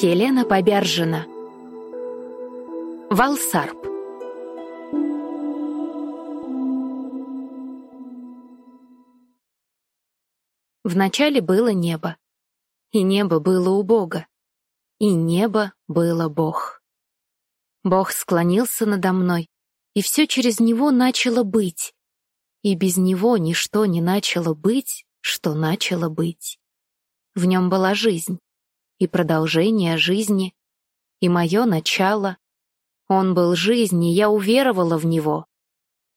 Хелена Побержина. Валсарп Вначале было небо, и небо было у Бога, и небо было Бог. Бог склонился надо мной, и все через него начало быть, и без него ничто не начало быть, что начало быть. В нем была жизнь, и продолжение жизни, и мое начало. Он был жизнь, и я уверовала в него.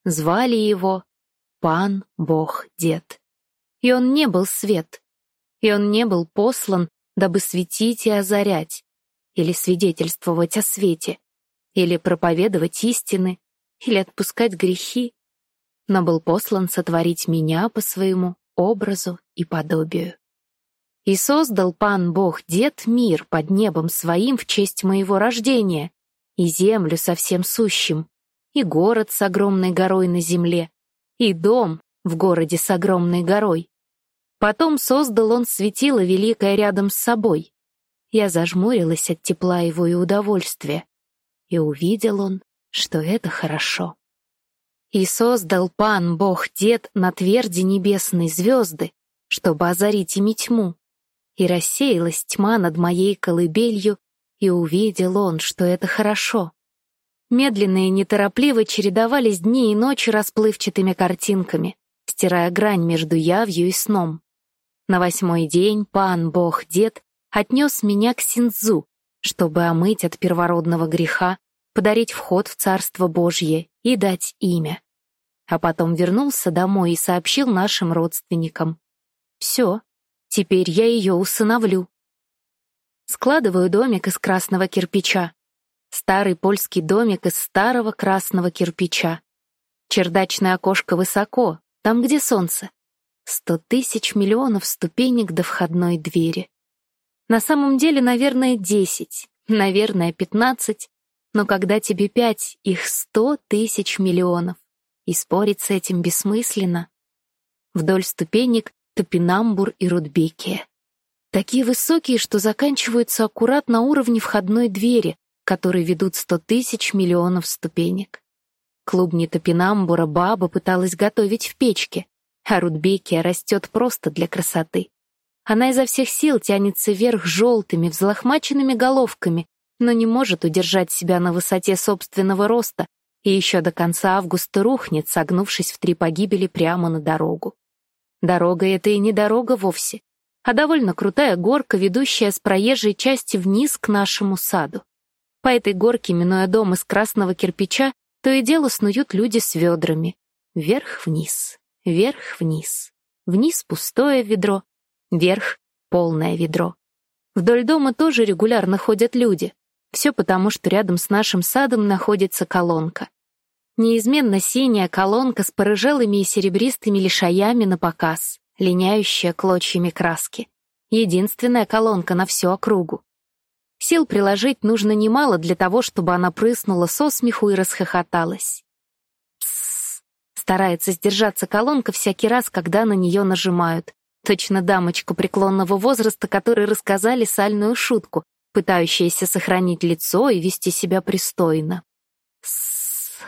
Звали его Пан Бог Дед. И он не был свет, и он не был послан, дабы светить и озарять, или свидетельствовать о свете, или проповедовать истины, или отпускать грехи, но был послан сотворить меня по своему образу и подобию. И создал пан Бог Дед мир под небом своим в честь моего рождения, и землю со всем сущим, и город с огромной горой на земле, и дом в городе с огромной горой. Потом создал он светило великое рядом с собой. Я зажмурилась от тепла его и удовольствия, и увидел он, что это хорошо. И создал пан Бог Дед на тверди небесной звезды, чтобы озарить ими тьму, и рассеялась тьма над моей колыбелью, и увидел он, что это хорошо. Медленно и неторопливо чередовались дни и ночи расплывчатыми картинками, стирая грань между явью и сном. На восьмой день пан Бог-дед отнес меня к Синдзу, чтобы омыть от первородного греха, подарить вход в Царство Божье и дать имя. А потом вернулся домой и сообщил нашим родственникам. Все, Теперь я ее усыновлю. Складываю домик из красного кирпича. Старый польский домик из старого красного кирпича. Чердачное окошко высоко, там, где солнце. Сто тысяч миллионов ступенек до входной двери. На самом деле, наверное, десять, наверное, пятнадцать, но когда тебе пять, их сто тысяч миллионов. И спорить с этим бессмысленно. Вдоль ступенек Топинамбур и Рудбекия. Такие высокие, что заканчиваются аккурат на уровне входной двери, которые ведут сто тысяч миллионов ступенек. Клубни топинамбура баба пыталась готовить в печке, а Рудбекия растет просто для красоты. Она изо всех сил тянется вверх желтыми, взлохмаченными головками, но не может удержать себя на высоте собственного роста и еще до конца августа рухнет, согнувшись в три погибели прямо на дорогу. Дорога это и не дорога вовсе, а довольно крутая горка, ведущая с проезжей части вниз к нашему саду. По этой горке, минуя дом из красного кирпича, то и дело снуют люди с ведрами. Вверх-вниз, вверх-вниз. Вниз пустое ведро, вверх полное ведро. Вдоль дома тоже регулярно ходят люди. Все потому, что рядом с нашим садом находится колонка. Неизменно синяя колонка с порыжелыми и серебристыми лишаями на показ, линяющая клочьями краски. Единственная колонка на всю округу. Сил приложить нужно немало для того, чтобы она прыснула со смеху и расхохоталась. Псс. Старается сдержаться колонка всякий раз, когда на нее нажимают. Точно дамочка преклонного возраста, которой рассказали сальную шутку, пытающаяся сохранить лицо и вести себя пристойно.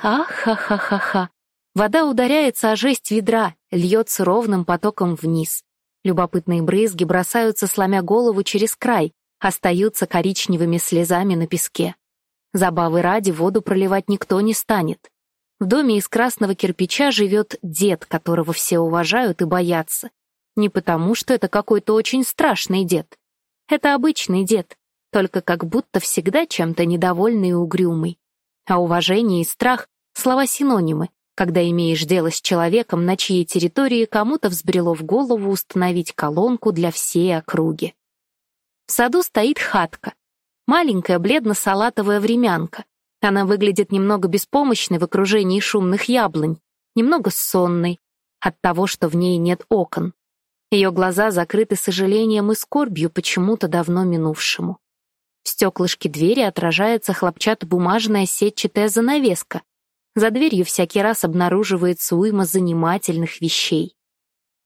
Ах-ха-ха-ха-ха. Вода ударяется о жесть ведра, льется ровным потоком вниз. Любопытные брызги бросаются, сломя голову через край, остаются коричневыми слезами на песке. Забавы ради воду проливать никто не станет. В доме из красного кирпича живет дед, которого все уважают и боятся. Не потому, что это какой-то очень страшный дед. Это обычный дед, только как будто всегда чем-то недовольный и угрюмый. А уважение и страх — слова-синонимы, когда имеешь дело с человеком, на чьей территории кому-то взбрело в голову установить колонку для всей округи. В саду стоит хатка. Маленькая бледно-салатовая времянка. Она выглядит немного беспомощной в окружении шумных яблонь, немного сонной от того, что в ней нет окон. Ее глаза закрыты сожалением и скорбью почему-то давно минувшему. В стеклышке двери отражается хлопчатобумажная сетчатая занавеска. За дверью всякий раз обнаруживается уйма занимательных вещей.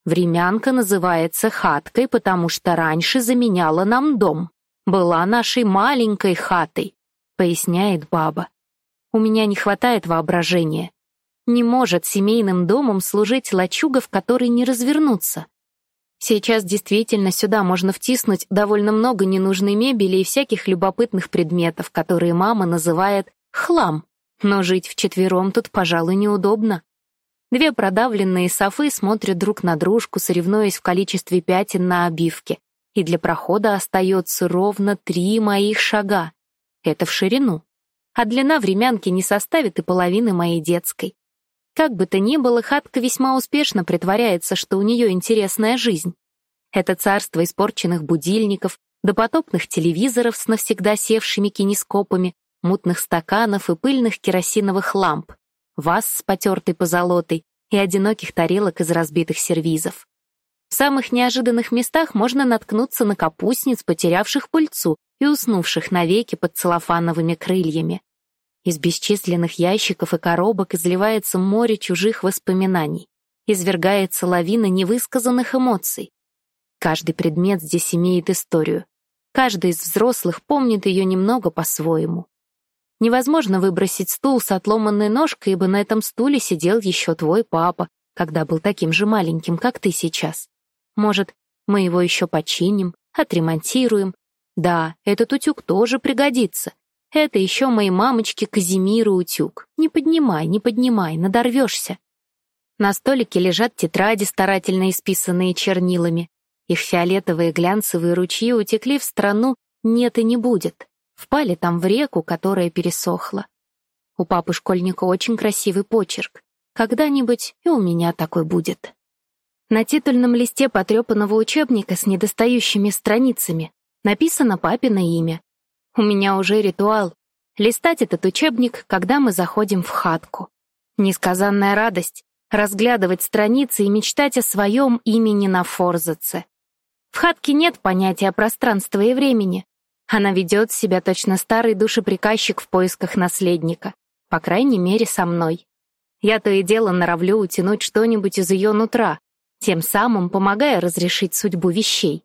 Времянка называется хаткой, потому что раньше заменяла нам дом. была нашей маленькой хатой, поясняет баба. У меня не хватает воображения. Не может семейным домом служить лачуга, в которой не развернуться. Сейчас действительно сюда можно втиснуть довольно много ненужной мебели и всяких любопытных предметов, которые мама называет «хлам». Но жить вчетвером тут, пожалуй, неудобно. Две продавленные софы смотрят друг на дружку, соревнуясь в количестве пятен на обивке. И для прохода остается ровно три моих шага. Это в ширину. А длина времянки не составит и половины моей детской. Как бы то ни было, хатка весьма успешно притворяется, что у нее интересная жизнь. Это царство испорченных будильников, допотопных телевизоров с навсегда севшими кинескопами, мутных стаканов и пыльных керосиновых ламп, ваз с потертой позолотой и одиноких тарелок из разбитых сервизов. В самых неожиданных местах можно наткнуться на капустниц, потерявших пыльцу и уснувших навеки под целлофановыми крыльями. Из бесчисленных ящиков и коробок изливается море чужих воспоминаний, извергается лавина невысказанных эмоций. Каждый предмет здесь имеет историю. Каждый из взрослых помнит ее немного по-своему. Невозможно выбросить стул с отломанной ножкой, ибо на этом стуле сидел еще твой папа, когда был таким же маленьким, как ты сейчас. Может, мы его еще починим, отремонтируем. Да, этот утюг тоже пригодится. Это еще моей мамочке Казимиру утюг. Не поднимай, не поднимай, надорвешься. На столике лежат тетради, старательно исписанные чернилами. Их фиолетовые глянцевые ручьи утекли в страну «нет и не будет». Впали там в реку, которая пересохла. У папы-школьника очень красивый почерк. Когда-нибудь и у меня такой будет. На титульном листе потрепанного учебника с недостающими страницами написано папино имя у меня уже ритуал — листать этот учебник, когда мы заходим в хатку. Несказанная радость — разглядывать страницы и мечтать о своем имени на форзаце. В хатке нет понятия пространства и времени. Она ведет себя точно старый душеприказчик в поисках наследника. По крайней мере, со мной. Я то и дело норовлю утянуть что-нибудь из ее нутра, тем самым помогая разрешить судьбу вещей.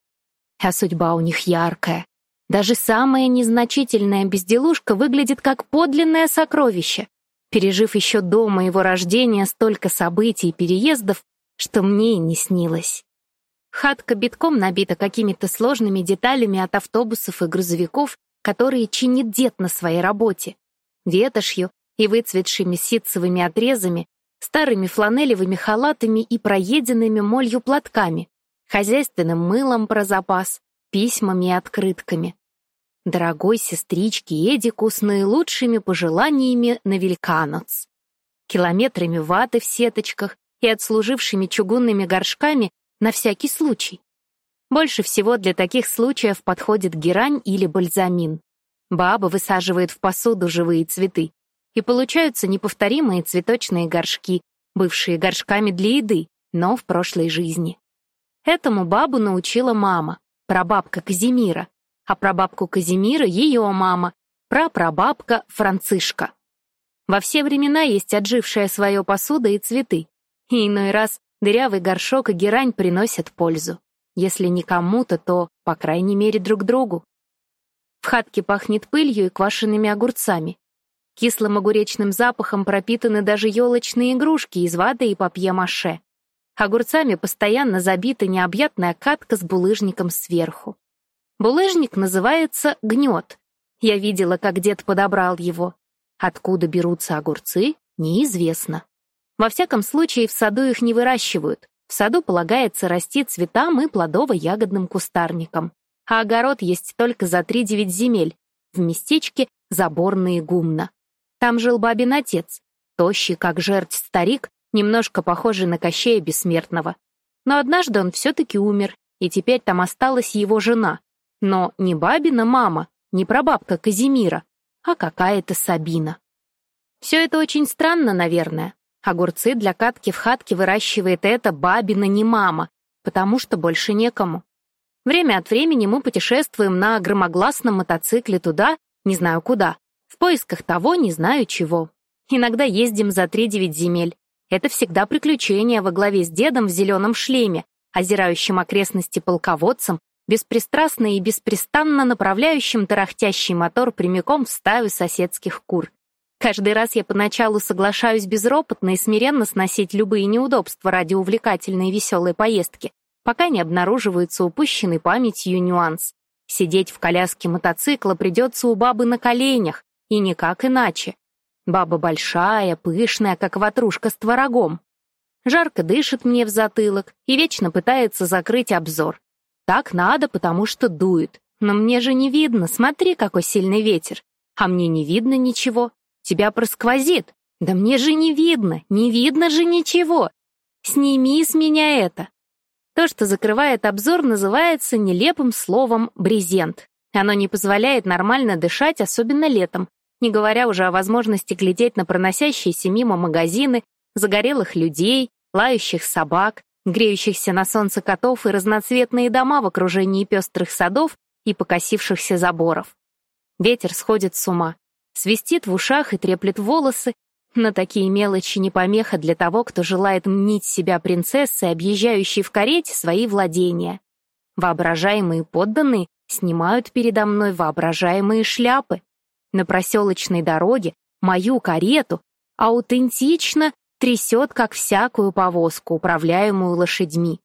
А судьба у них яркая, даже самая незначительная безделушка выглядит как подлинное сокровище, пережив еще до моего рождения столько событий и переездов, что мне и не снилось. Хатка битком набита какими-то сложными деталями от автобусов и грузовиков, которые чинит дед на своей работе. Ветошью и выцветшими ситцевыми отрезами, старыми фланелевыми халатами и проеденными молью платками, хозяйственным мылом про запас, письмами и открытками. Дорогой сестричке Эдику с наилучшими пожеланиями на Великаноц. Километрами ваты в сеточках и отслужившими чугунными горшками на всякий случай. Больше всего для таких случаев подходит герань или бальзамин. Баба высаживает в посуду живые цветы, и получаются неповторимые цветочные горшки, бывшие горшками для еды, но в прошлой жизни. Этому бабу научила мама, прабабка Казимира, а прабабку Казимира — ее мама, прапрабабка Францишка. Во все времена есть отжившая свое посуда и цветы, и иной раз дырявый горшок и герань приносят пользу. Если не кому-то, то, по крайней мере, друг другу. В хатке пахнет пылью и квашенными огурцами. Кислым огуречным запахом пропитаны даже елочные игрушки из ваты и папье-маше. Огурцами постоянно забита необъятная катка с булыжником сверху. Булыжник называется гнет. Я видела, как дед подобрал его. Откуда берутся огурцы, неизвестно. Во всяком случае, в саду их не выращивают. В саду полагается расти цветам и плодово-ягодным кустарникам. А огород есть только за три-девять земель, в местечке Заборные гумна. Там жил бабин отец, тощий, как жерть старик, немножко похожий на Кощея Бессмертного. Но однажды он все-таки умер, и теперь там осталась его жена. Но не бабина мама, не прабабка Казимира, а какая-то Сабина. Все это очень странно, наверное. Огурцы для катки в хатке выращивает эта бабина не мама, потому что больше некому. Время от времени мы путешествуем на громогласном мотоцикле туда, не знаю куда, в поисках того, не знаю чего. Иногда ездим за три-девять земель. Это всегда приключение во главе с дедом в зеленом шлеме, озирающим окрестности полководцем, беспристрастно и беспрестанно направляющим тарахтящий мотор прямиком в стаю соседских кур. Каждый раз я поначалу соглашаюсь безропотно и смиренно сносить любые неудобства ради увлекательной и веселой поездки, пока не обнаруживается упущенный памятью нюанс. Сидеть в коляске мотоцикла придется у бабы на коленях, и никак иначе. Баба большая, пышная, как ватрушка с творогом. Жарко дышит мне в затылок и вечно пытается закрыть обзор. Так надо, потому что дует. Но мне же не видно, смотри, какой сильный ветер. А мне не видно ничего. Тебя просквозит. Да мне же не видно, не видно же ничего. Сними с меня это. То, что закрывает обзор, называется нелепым словом «брезент». Оно не позволяет нормально дышать, особенно летом, не говоря уже о возможности глядеть на проносящиеся мимо магазины, загорелых людей, лающих собак, греющихся на солнце котов и разноцветные дома в окружении пестрых садов и покосившихся заборов. Ветер сходит с ума, свистит в ушах и треплет волосы, но такие мелочи не помеха для того, кто желает мнить себя принцессой, объезжающей в карете свои владения. Воображаемые подданные снимают передо мной воображаемые шляпы. На проселочной дороге мою карету аутентично трясет, как всякую повозку, управляемую лошадьми.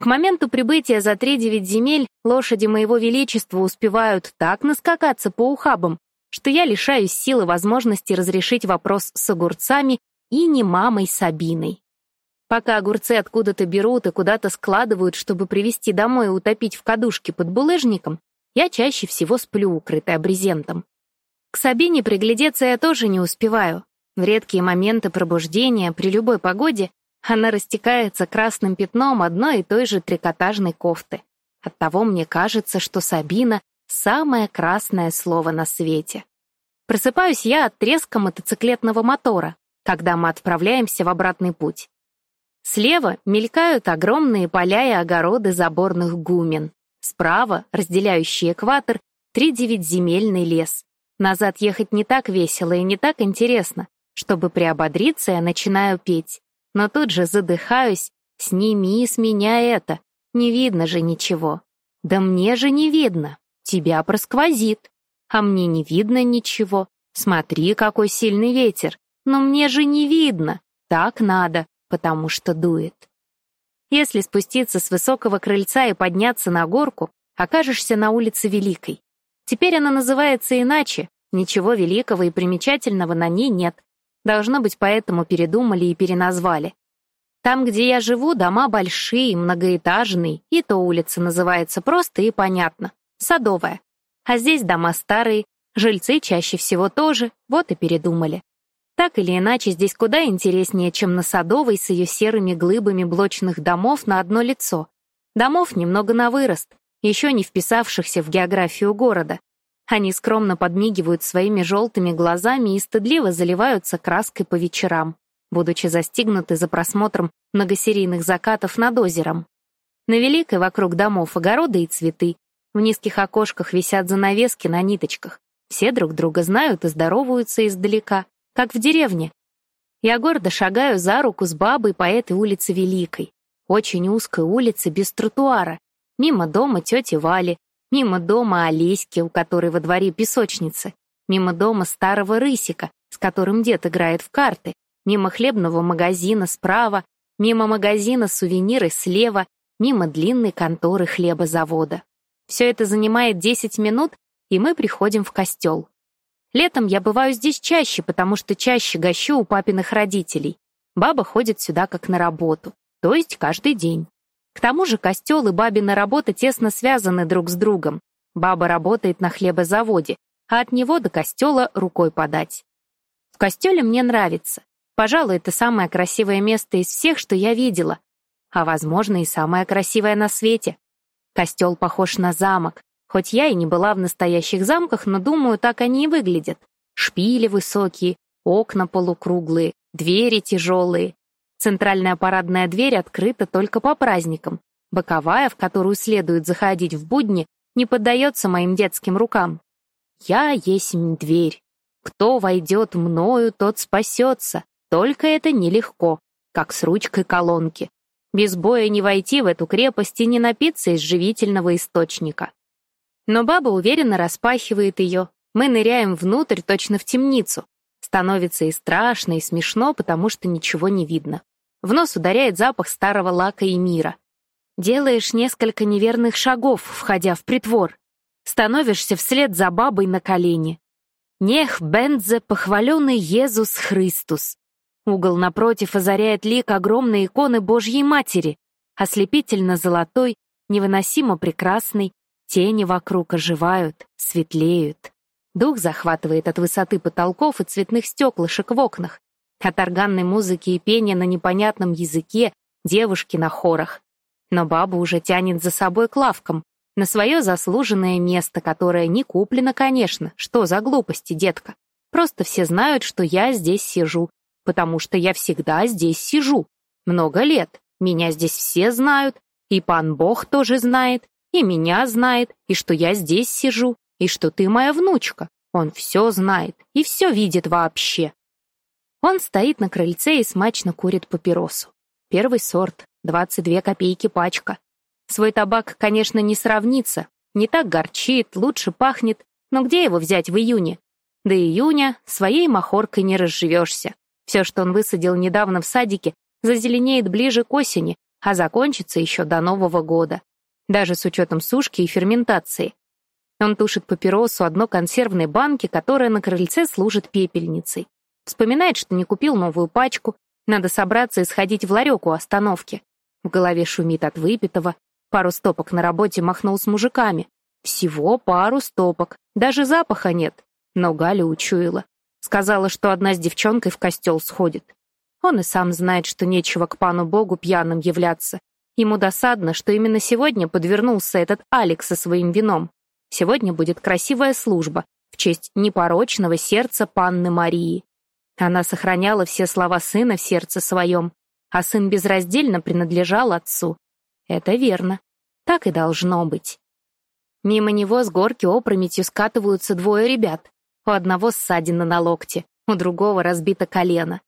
К моменту прибытия за три-девять земель лошади моего величества успевают так наскакаться по ухабам, что я лишаюсь силы возможности разрешить вопрос с огурцами и не мамой Сабиной. Пока огурцы откуда-то берут и куда-то складывают, чтобы привезти домой и утопить в кадушке под булыжником, я чаще всего сплю, укрытая брезентом. К Сабине приглядеться я тоже не успеваю. В редкие моменты пробуждения при любой погоде она растекается красным пятном одной и той же трикотажной кофты. Оттого мне кажется, что Сабина Самое красное слово на свете. Просыпаюсь я от треска мотоциклетного мотора, когда мы отправляемся в обратный путь. Слева мелькают огромные поля и огороды заборных гумен. Справа, разделяющий экватор, тридевятьземельный лес. Назад ехать не так весело и не так интересно. Чтобы приободриться, я начинаю петь. Но тут же задыхаюсь. «Сними с меня это! Не видно же ничего!» «Да мне же не видно!» Тебя просквозит. А мне не видно ничего. Смотри, какой сильный ветер. Но мне же не видно. Так надо, потому что дует. Если спуститься с высокого крыльца и подняться на горку, окажешься на улице Великой. Теперь она называется иначе. Ничего великого и примечательного на ней нет. Должно быть, поэтому передумали и переназвали. Там, где я живу, дома большие, многоэтажные, и то улица называется просто и понятно. Садовая. А здесь дома старые, жильцы чаще всего тоже, вот и передумали. Так или иначе, здесь куда интереснее, чем на Садовой с ее серыми глыбами блочных домов на одно лицо. Домов немного на вырост, еще не вписавшихся в географию города. Они скромно подмигивают своими желтыми глазами и стыдливо заливаются краской по вечерам, будучи застигнуты за просмотром многосерийных закатов над озером. На Великой вокруг домов огороды и цветы, в низких окошках висят занавески на ниточках. Все друг друга знают и здороваются издалека, как в деревне. Я гордо шагаю за руку с бабой по этой улице Великой. Очень узкой улице без тротуара. Мимо дома тети Вали, мимо дома Олеськи, у которой во дворе песочницы, мимо дома старого Рысика, с которым дед играет в карты, мимо хлебного магазина справа, мимо магазина сувениры слева, мимо длинной конторы хлебозавода. Все это занимает 10 минут, и мы приходим в костел. Летом я бываю здесь чаще, потому что чаще гощу у папиных родителей. Баба ходит сюда как на работу, то есть каждый день. К тому же костел и бабина работа тесно связаны друг с другом. Баба работает на хлебозаводе, а от него до костела рукой подать. В костеле мне нравится. Пожалуй, это самое красивое место из всех, что я видела. А, возможно, и самое красивое на свете. Костел похож на замок. Хоть я и не была в настоящих замках, но, думаю, так они и выглядят. Шпили высокие, окна полукруглые, двери тяжелые. Центральная парадная дверь открыта только по праздникам. Боковая, в которую следует заходить в будни, не поддается моим детским рукам. Я есть дверь. Кто войдет мною, тот спасется. Только это нелегко, как с ручкой колонки. Без боя не войти в эту крепость и не напиться из живительного источника. Но баба уверенно распахивает ее. Мы ныряем внутрь, точно в темницу. Становится и страшно, и смешно, потому что ничего не видно. В нос ударяет запах старого лака и мира. Делаешь несколько неверных шагов, входя в притвор. Становишься вслед за бабой на колени. Нех бензе похваленный Иисус Христус. Угол напротив озаряет лик огромной иконы Божьей Матери, ослепительно-золотой, невыносимо прекрасный, тени вокруг оживают, светлеют. Дух захватывает от высоты потолков и цветных стеклышек в окнах, от органной музыки и пения на непонятном языке, девушки на хорах. Но баба уже тянет за собой к лавкам, на свое заслуженное место, которое не куплено, конечно. Что за глупости, детка? Просто все знают, что я здесь сижу, потому что я всегда здесь сижу. Много лет. Меня здесь все знают, и пан Бог тоже знает, и меня знает, и что я здесь сижу, и что ты моя внучка. Он все знает и все видит вообще. Он стоит на крыльце и смачно курит папиросу. Первый сорт, 22 копейки пачка. Свой табак, конечно, не сравнится. Не так горчит, лучше пахнет. Но где его взять в июне? До июня своей махоркой не разживешься. Все, что он высадил недавно в садике, зазеленеет ближе к осени, а закончится еще до Нового года. Даже с учетом сушки и ферментации. Он тушит папиросу одно консервной банки, которая на крыльце служит пепельницей. Вспоминает, что не купил новую пачку, надо собраться и сходить в ларек у остановки. В голове шумит от выпитого. Пару стопок на работе махнул с мужиками. Всего пару стопок. Даже запаха нет. Но Галя учуяла. Сказала, что одна с девчонкой в костел сходит. Он и сам знает, что нечего к пану Богу пьяным являться. Ему досадно, что именно сегодня подвернулся этот Алекс со своим вином. Сегодня будет красивая служба в честь непорочного сердца панны Марии. Она сохраняла все слова сына в сердце своем, а сын безраздельно принадлежал отцу. Это верно. Так и должно быть. Мимо него с горки опрометью скатываются двое ребят. У одного ссадина на локте, у другого разбито колено.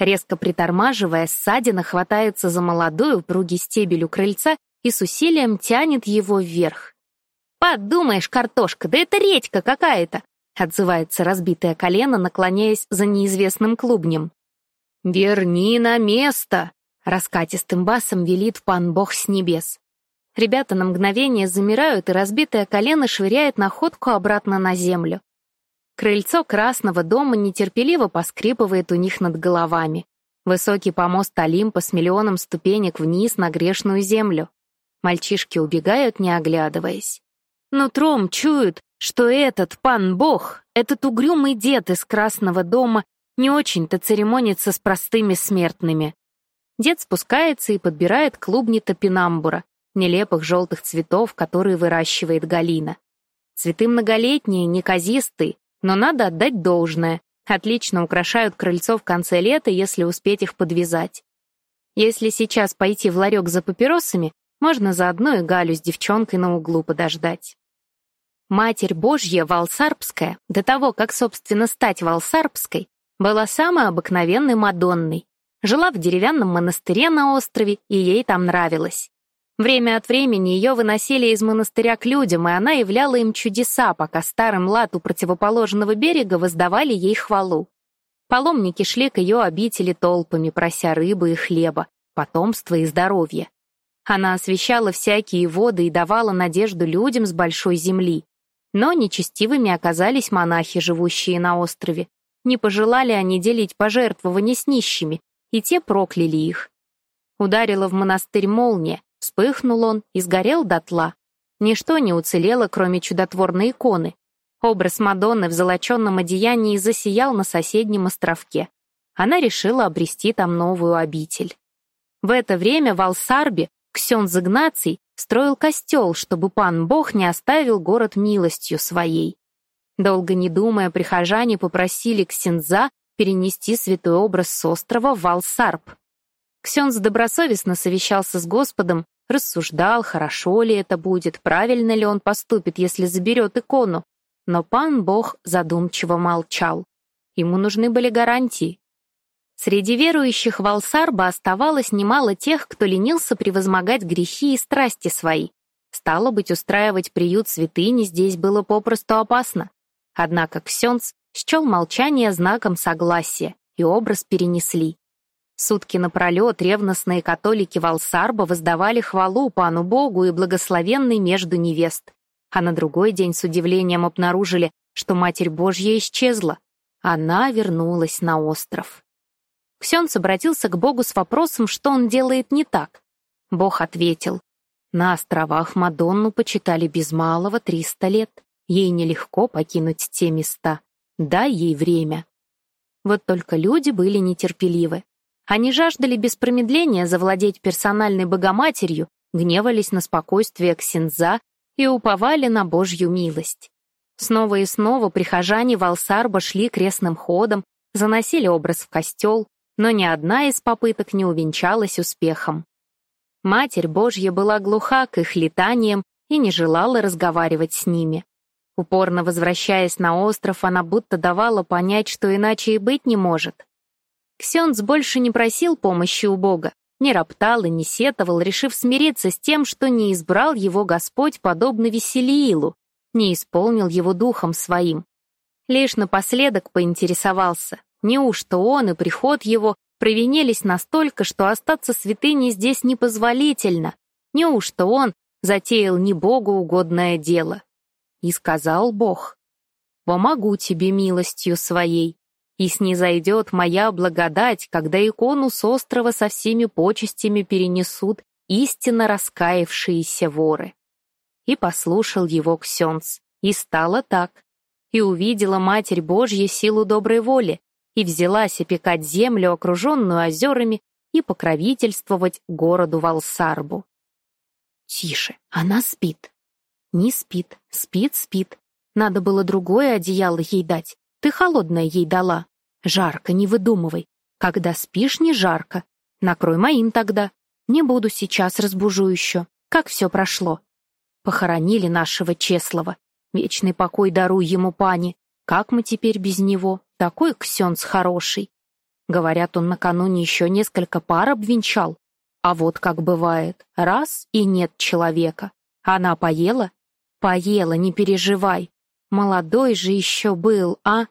Резко притормаживая, ссадина хватается за молодую упругий стебель у крыльца и с усилием тянет его вверх. «Подумаешь, картошка, да это редька какая-то!» Отзывается разбитое колено, наклоняясь за неизвестным клубнем. «Верни на место!» — раскатистым басом велит пан Бог с небес. Ребята на мгновение замирают, и разбитое колено швыряет находку обратно на землю. Крыльцо красного дома нетерпеливо поскрипывает у них над головами. Высокий помост Олимпа с миллионом ступенек вниз на грешную землю. Мальчишки убегают, не оглядываясь. Нутром чуют, что этот пан-бог, этот угрюмый дед из Красного дома, не очень-то церемонится с простыми смертными. Дед спускается и подбирает клубни топинамбура, нелепых желтых цветов, которые выращивает Галина. Цветы многолетние, неказистые, но надо отдать должное. Отлично украшают крыльцо в конце лета, если успеть их подвязать. Если сейчас пойти в ларек за папиросами, можно заодно и Галю с девчонкой на углу подождать. Матерь Божья Валсарбская, до того, как, собственно, стать Валсарбской, была самой обыкновенной Мадонной. Жила в деревянном монастыре на острове, и ей там нравилось. Время от времени ее выносили из монастыря к людям, и она являла им чудеса, пока старым лад у противоположного берега воздавали ей хвалу. Паломники шли к ее обители толпами, прося рыбы и хлеба, потомства и здоровья. Она освещала всякие воды и давала надежду людям с большой земли. Но нечестивыми оказались монахи, живущие на острове. Не пожелали они делить пожертвования с нищими, и те прокляли их. Ударила в монастырь молния, вспыхнул он и сгорел дотла. Ничто не уцелело, кроме чудотворной иконы. Образ Мадонны в золоченном одеянии засиял на соседнем островке. Она решила обрести там новую обитель. В это время в Алсарбе Ксенз Игнаций строил костел, чтобы пан Бог не оставил город милостью своей. Долго не думая, прихожане попросили Ксенза перенести святой образ с острова в Алсарб. Ксенз добросовестно совещался с Господом, рассуждал, хорошо ли это будет, правильно ли он поступит, если заберет икону. Но пан Бог задумчиво молчал. Ему нужны были гарантии. Среди верующих Валсарба оставалось немало тех, кто ленился превозмогать грехи и страсти свои. Стало быть, устраивать приют святыни здесь было попросту опасно. Однако Ксенц счел молчание знаком согласия, и образ перенесли. Сутки напролет ревностные католики Валсарба воздавали хвалу пану Богу и благословенной между невест. А на другой день с удивлением обнаружили, что Матерь Божья исчезла. Она вернулась на остров. Ксенц обратился к Богу с вопросом, что он делает не так. Бог ответил, «На островах Мадонну почитали без малого триста лет. Ей нелегко покинуть те места. Дай ей время». Вот только люди были нетерпеливы. Они жаждали без промедления завладеть персональной богоматерью, гневались на спокойствие Ксенза и уповали на Божью милость. Снова и снова прихожане Валсарба шли крестным ходом, заносили образ в костел, но ни одна из попыток не увенчалась успехом. Матерь Божья была глуха к их летаниям и не желала разговаривать с ними. Упорно возвращаясь на остров, она будто давала понять, что иначе и быть не может. Ксенц больше не просил помощи у Бога, не роптал и не сетовал, решив смириться с тем, что не избрал его Господь подобно Веселиилу, не исполнил его духом своим. Лишь напоследок поинтересовался, Неужто он и приход его провинились настолько, что остаться святыней здесь непозволительно? Неужто он затеял не Богу угодное дело? И сказал Бог, «Помогу тебе милостью своей, и снизойдет моя благодать, когда икону с острова со всеми почестями перенесут истинно раскаявшиеся воры». И послушал его Ксенц, и стало так. И увидела Матерь Божья силу доброй воли, и взялась опекать землю, окруженную озерами, и покровительствовать городу Валсарбу. «Тише, она спит». «Не спит, спит, спит. Надо было другое одеяло ей дать. Ты холодное ей дала. Жарко, не выдумывай. Когда спишь, не жарко. Накрой моим тогда. Не буду сейчас, разбужу еще. Как все прошло?» Похоронили нашего Чеслова. Вечный покой даруй ему, пани. Как мы теперь без него? Такой ксенц хороший. Говорят, он накануне еще несколько пар обвенчал. А вот как бывает, раз и нет человека. Она поела? Поела, не переживай. Молодой же еще был, а?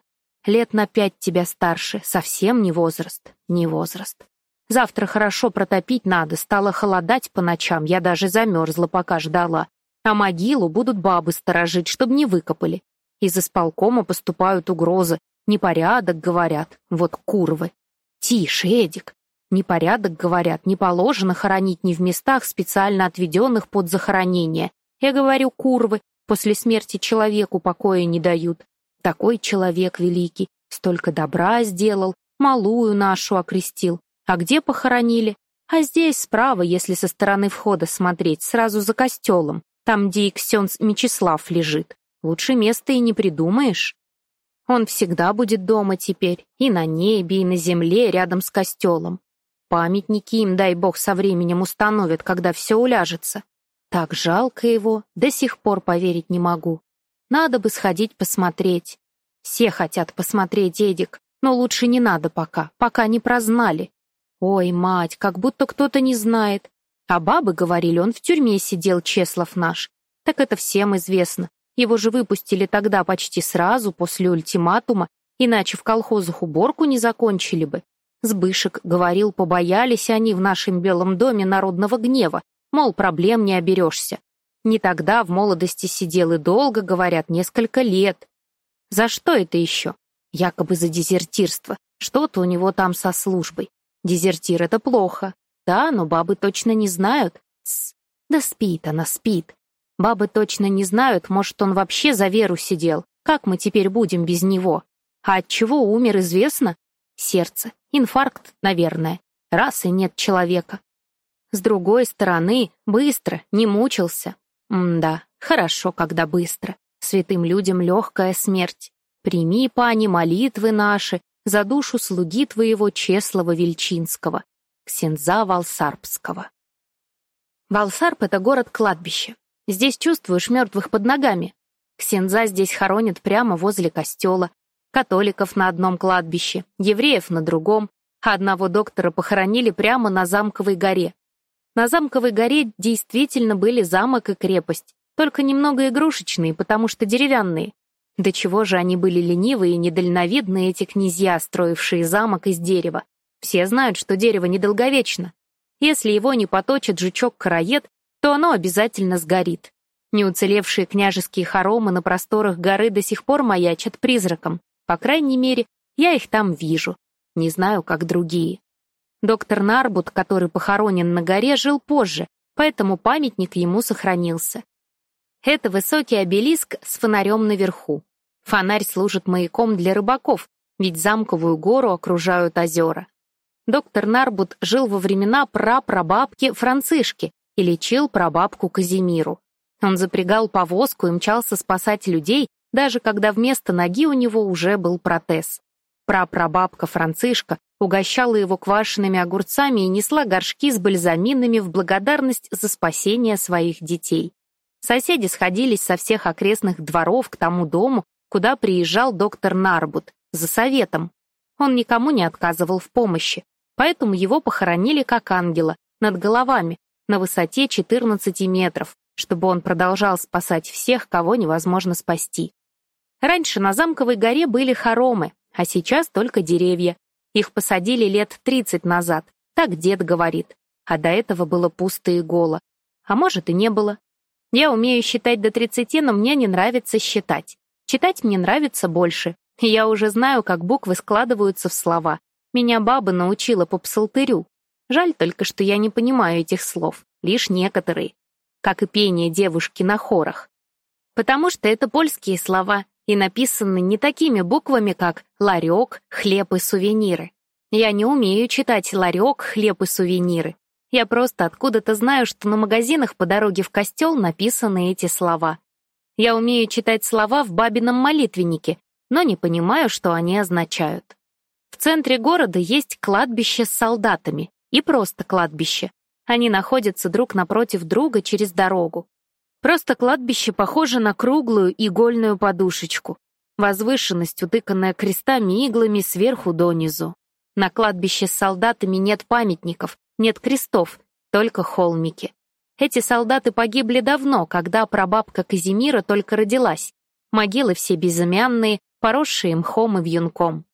Лет на пять тебя старше, совсем не возраст, не возраст. Завтра хорошо протопить надо, стало холодать по ночам, я даже замерзла, пока ждала. А могилу будут бабы сторожить, чтобы не выкопали. Из исполкома поступают угрозы, Непорядок, говорят, вот курвы. Тише, Эдик. Непорядок, говорят, не положено хоронить ни в местах, специально отведенных под захоронение. Я говорю, курвы, после смерти человеку покоя не дают. Такой человек великий, столько добра сделал, малую нашу окрестил. А где похоронили? А здесь справа, если со стороны входа смотреть, сразу за костелом, там, где Иксенс Мечислав лежит. Лучше места и не придумаешь. Он всегда будет дома теперь, и на небе, и на земле, рядом с костелом. Памятники им, дай бог, со временем установят, когда все уляжется. Так жалко его, до сих пор поверить не могу. Надо бы сходить посмотреть. Все хотят посмотреть, Эдик, но лучше не надо пока, пока не прознали. Ой, мать, как будто кто-то не знает. А бабы говорили, он в тюрьме сидел, Чеслов наш. Так это всем известно. Его же выпустили тогда почти сразу, после ультиматума, иначе в колхозах уборку не закончили бы. Сбышек говорил, побоялись они в нашем белом доме народного гнева, мол, проблем не оберешься. Не тогда в молодости сидел и долго, говорят, несколько лет. За что это еще? Якобы за дезертирство. Что-то у него там со службой. Дезертир — это плохо. Да, но бабы точно не знают. Тс. Да спит она, спит. Бабы точно не знают, может, он вообще за веру сидел. Как мы теперь будем без него? А от чего умер, известно? Сердце. Инфаркт, наверное. Раз и нет человека. С другой стороны, быстро, не мучился. М-да, хорошо, когда быстро. Святым людям легкая смерть. Прими, пани, молитвы наши за душу слуги твоего Чеслова Вельчинского, Ксенза Валсарпского. Валсарп — это город-кладбище. Здесь чувствуешь мертвых под ногами. Ксенза здесь хоронят прямо возле костела. Католиков на одном кладбище, евреев на другом. а одного доктора похоронили прямо на Замковой горе. На Замковой горе действительно были замок и крепость, только немного игрушечные, потому что деревянные. До чего же они были ленивые и недальновидные, эти князья, строившие замок из дерева. Все знают, что дерево недолговечно. Если его не поточит жучок-караед, то оно обязательно сгорит. Неуцелевшие княжеские хоромы на просторах горы до сих пор маячат призраком. По крайней мере, я их там вижу. Не знаю, как другие. Доктор Нарбут, который похоронен на горе, жил позже, поэтому памятник ему сохранился. Это высокий обелиск с фонарем наверху. Фонарь служит маяком для рыбаков, ведь замковую гору окружают озера. Доктор Нарбут жил во времена прапрабабки Францишки и лечил прабабку Казимиру. Он запрягал повозку и мчался спасать людей, даже когда вместо ноги у него уже был протез. Прапрабабка Францишка угощала его квашеными огурцами и несла горшки с бальзаминами в благодарность за спасение своих детей. Соседи сходились со всех окрестных дворов к тому дому, куда приезжал доктор Нарбут, за советом. Он никому не отказывал в помощи, поэтому его похоронили как ангела, над головами, на высоте 14 метров, чтобы он продолжал спасать всех, кого невозможно спасти. Раньше на Замковой горе были хоромы, а сейчас только деревья. Их посадили лет 30 назад, так дед говорит. А до этого было пусто и голо. А может и не было. Я умею считать до 30, но мне не нравится считать. Читать мне нравится больше. Я уже знаю, как буквы складываются в слова. Меня баба научила по псалтырю. Жаль только, что я не понимаю этих слов, лишь некоторые как и пение девушки на хорах. Потому что это польские слова и написаны не такими буквами, как «ларек», «хлеб» и «сувениры». Я не умею читать «ларек», «хлеб» и «сувениры». Я просто откуда-то знаю, что на магазинах по дороге в костел написаны эти слова. Я умею читать слова в бабином молитвеннике, но не понимаю, что они означают. В центре города есть кладбище с солдатами, и просто кладбище. Они находятся друг напротив друга через дорогу. Просто кладбище похоже на круглую игольную подушечку. Возвышенность, утыканная крестами и иглами сверху донизу. На кладбище с солдатами нет памятников, нет крестов, только холмики. Эти солдаты погибли давно, когда прабабка Казимира только родилась. Могилы все безымянные, поросшие мхом и вьюнком.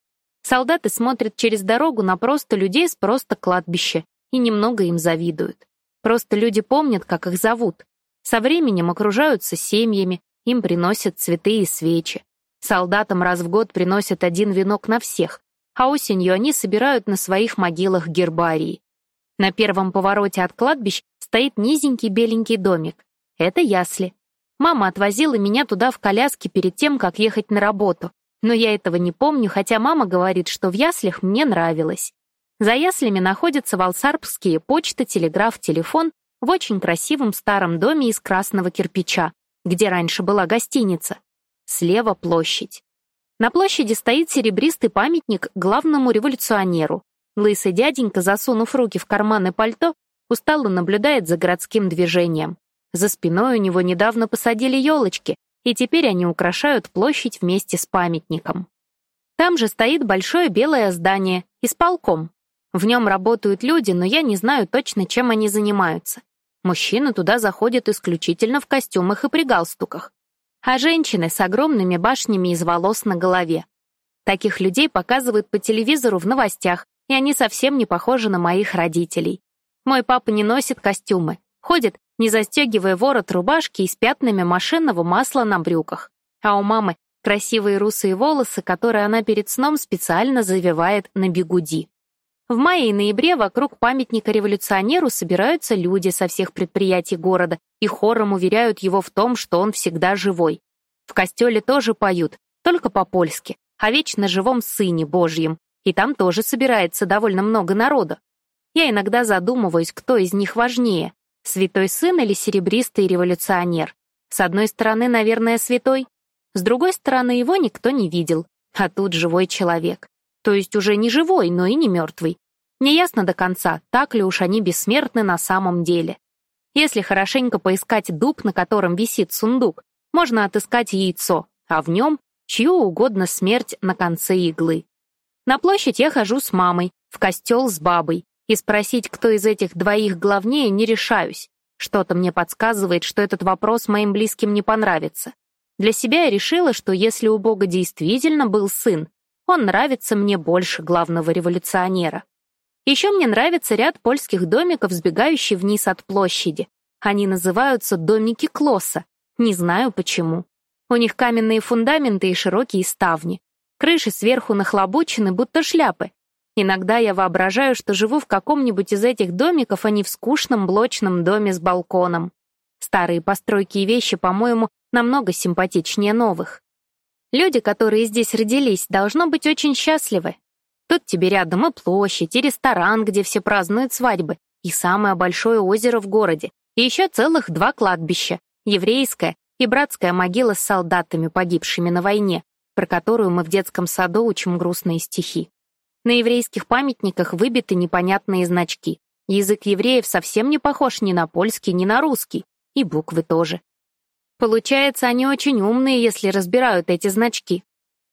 Солдаты смотрят через дорогу на просто людей с просто кладбища и немного им завидуют. Просто люди помнят, как их зовут. Со временем окружаются семьями, им приносят цветы и свечи. Солдатам раз в год приносят один венок на всех, а осенью они собирают на своих могилах гербарии. На первом повороте от кладбищ стоит низенький беленький домик. Это ясли. Мама отвозила меня туда в коляске перед тем, как ехать на работу. Но я этого не помню, хотя мама говорит, что в яслях мне нравилось. За яслями находятся волсарпские почта, телеграф, телефон в очень красивом старом доме из красного кирпича, где раньше была гостиница. Слева площадь. На площади стоит серебристый памятник главному революционеру. Лысый дяденька, засунув руки в карманы пальто, устало наблюдает за городским движением. За спиной у него недавно посадили елочки, и теперь они украшают площадь вместе с памятником. Там же стоит большое белое здание, исполком, в нем работают люди, но я не знаю точно, чем они занимаются. Мужчины туда заходят исключительно в костюмах и при галстуках, а женщины с огромными башнями из волос на голове. Таких людей показывают по телевизору в новостях, и они совсем не похожи на моих родителей. Мой папа не носит костюмы, ходит, не застегивая ворот рубашки и с пятнами машинного масла на брюках. А у мамы красивые русые волосы, которые она перед сном специально завивает на бегуди. В мае и ноябре вокруг памятника революционеру собираются люди со всех предприятий города и хором уверяют его в том, что он всегда живой. В костеле тоже поют, только по-польски, о вечно живом Сыне Божьем, и там тоже собирается довольно много народа. Я иногда задумываюсь, кто из них важнее, святой сын или серебристый революционер. С одной стороны, наверное, святой, с другой стороны, его никто не видел, а тут живой человек то есть уже не живой, но и не мертвый. Неясно до конца, так ли уж они бессмертны на самом деле. Если хорошенько поискать дуб, на котором висит сундук, можно отыскать яйцо, а в нем чью угодно смерть на конце иглы. На площадь я хожу с мамой, В костел с бабой. И спросить, кто из этих двоих главнее, не решаюсь. Что-то мне подсказывает, что этот вопрос моим близким не понравится. Для себя я решила, что если у Бога действительно был сын, он нравится мне больше главного революционера. Еще мне нравится ряд польских домиков, сбегающий вниз от площади. Они называются домики Клосса. Не знаю почему. У них каменные фундаменты и широкие ставни. Крыши сверху нахлобучены, будто шляпы. Иногда я воображаю, что живу в каком-нибудь из этих домиков, а не в скучном блочном доме с балконом. Старые постройки и вещи, по-моему, намного симпатичнее новых. Люди, которые здесь родились, должно быть очень счастливы. Тут тебе рядом и площадь, и ресторан, где все празднуют свадьбы, и самое большое озеро в городе, и еще целых два кладбища, еврейское и братская могила с солдатами, погибшими на войне, про которую мы в детском саду учим грустные стихи. На еврейских памятниках выбиты непонятные значки. Язык евреев совсем не похож ни на польский, ни на русский, и буквы тоже. Получается, они очень умные, если разбирают эти значки.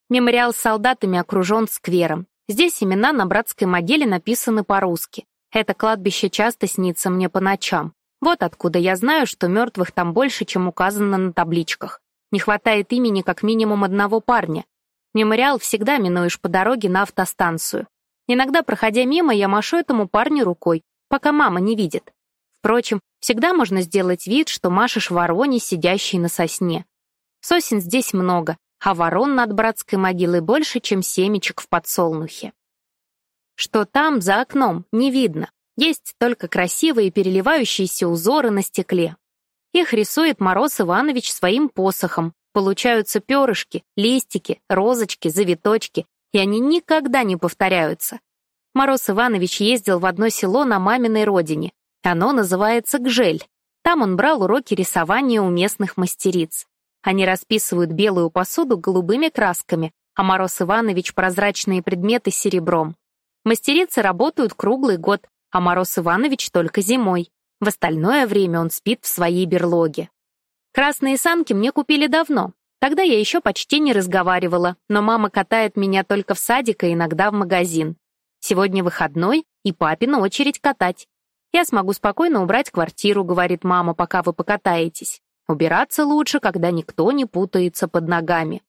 Мемориал с солдатами окружен сквером. Здесь имена на братской могиле написаны по-русски. Это кладбище часто снится мне по ночам. Вот откуда я знаю, что мертвых там больше, чем указано на табличках. Не хватает имени как минимум одного парня. Мемориал всегда минуешь по дороге на автостанцию. Иногда, проходя мимо, я машу этому парню рукой, пока мама не видит. Впрочем, всегда можно сделать вид, что машешь вороне, сидящей на сосне. Сосен здесь много, а ворон над братской могилой больше, чем семечек в подсолнухе. Что там, за окном, не видно. Есть только красивые переливающиеся узоры на стекле. Их рисует Мороз Иванович своим посохом. Получаются перышки, листики, розочки, завиточки, и они никогда не повторяются. Мороз Иванович ездил в одно село на маминой родине. Оно называется Гжель. Там он брал уроки рисования у местных мастериц. Они расписывают белую посуду голубыми красками, а Мороз Иванович — прозрачные предметы серебром. Мастерицы работают круглый год, а Мороз Иванович только зимой. В остальное время он спит в своей берлоге. Красные санки мне купили давно. Тогда я еще почти не разговаривала, но мама катает меня только в садик и иногда в магазин. Сегодня выходной, и папина очередь катать. Я смогу спокойно убрать квартиру, говорит мама, пока вы покатаетесь. Убираться лучше, когда никто не путается под ногами.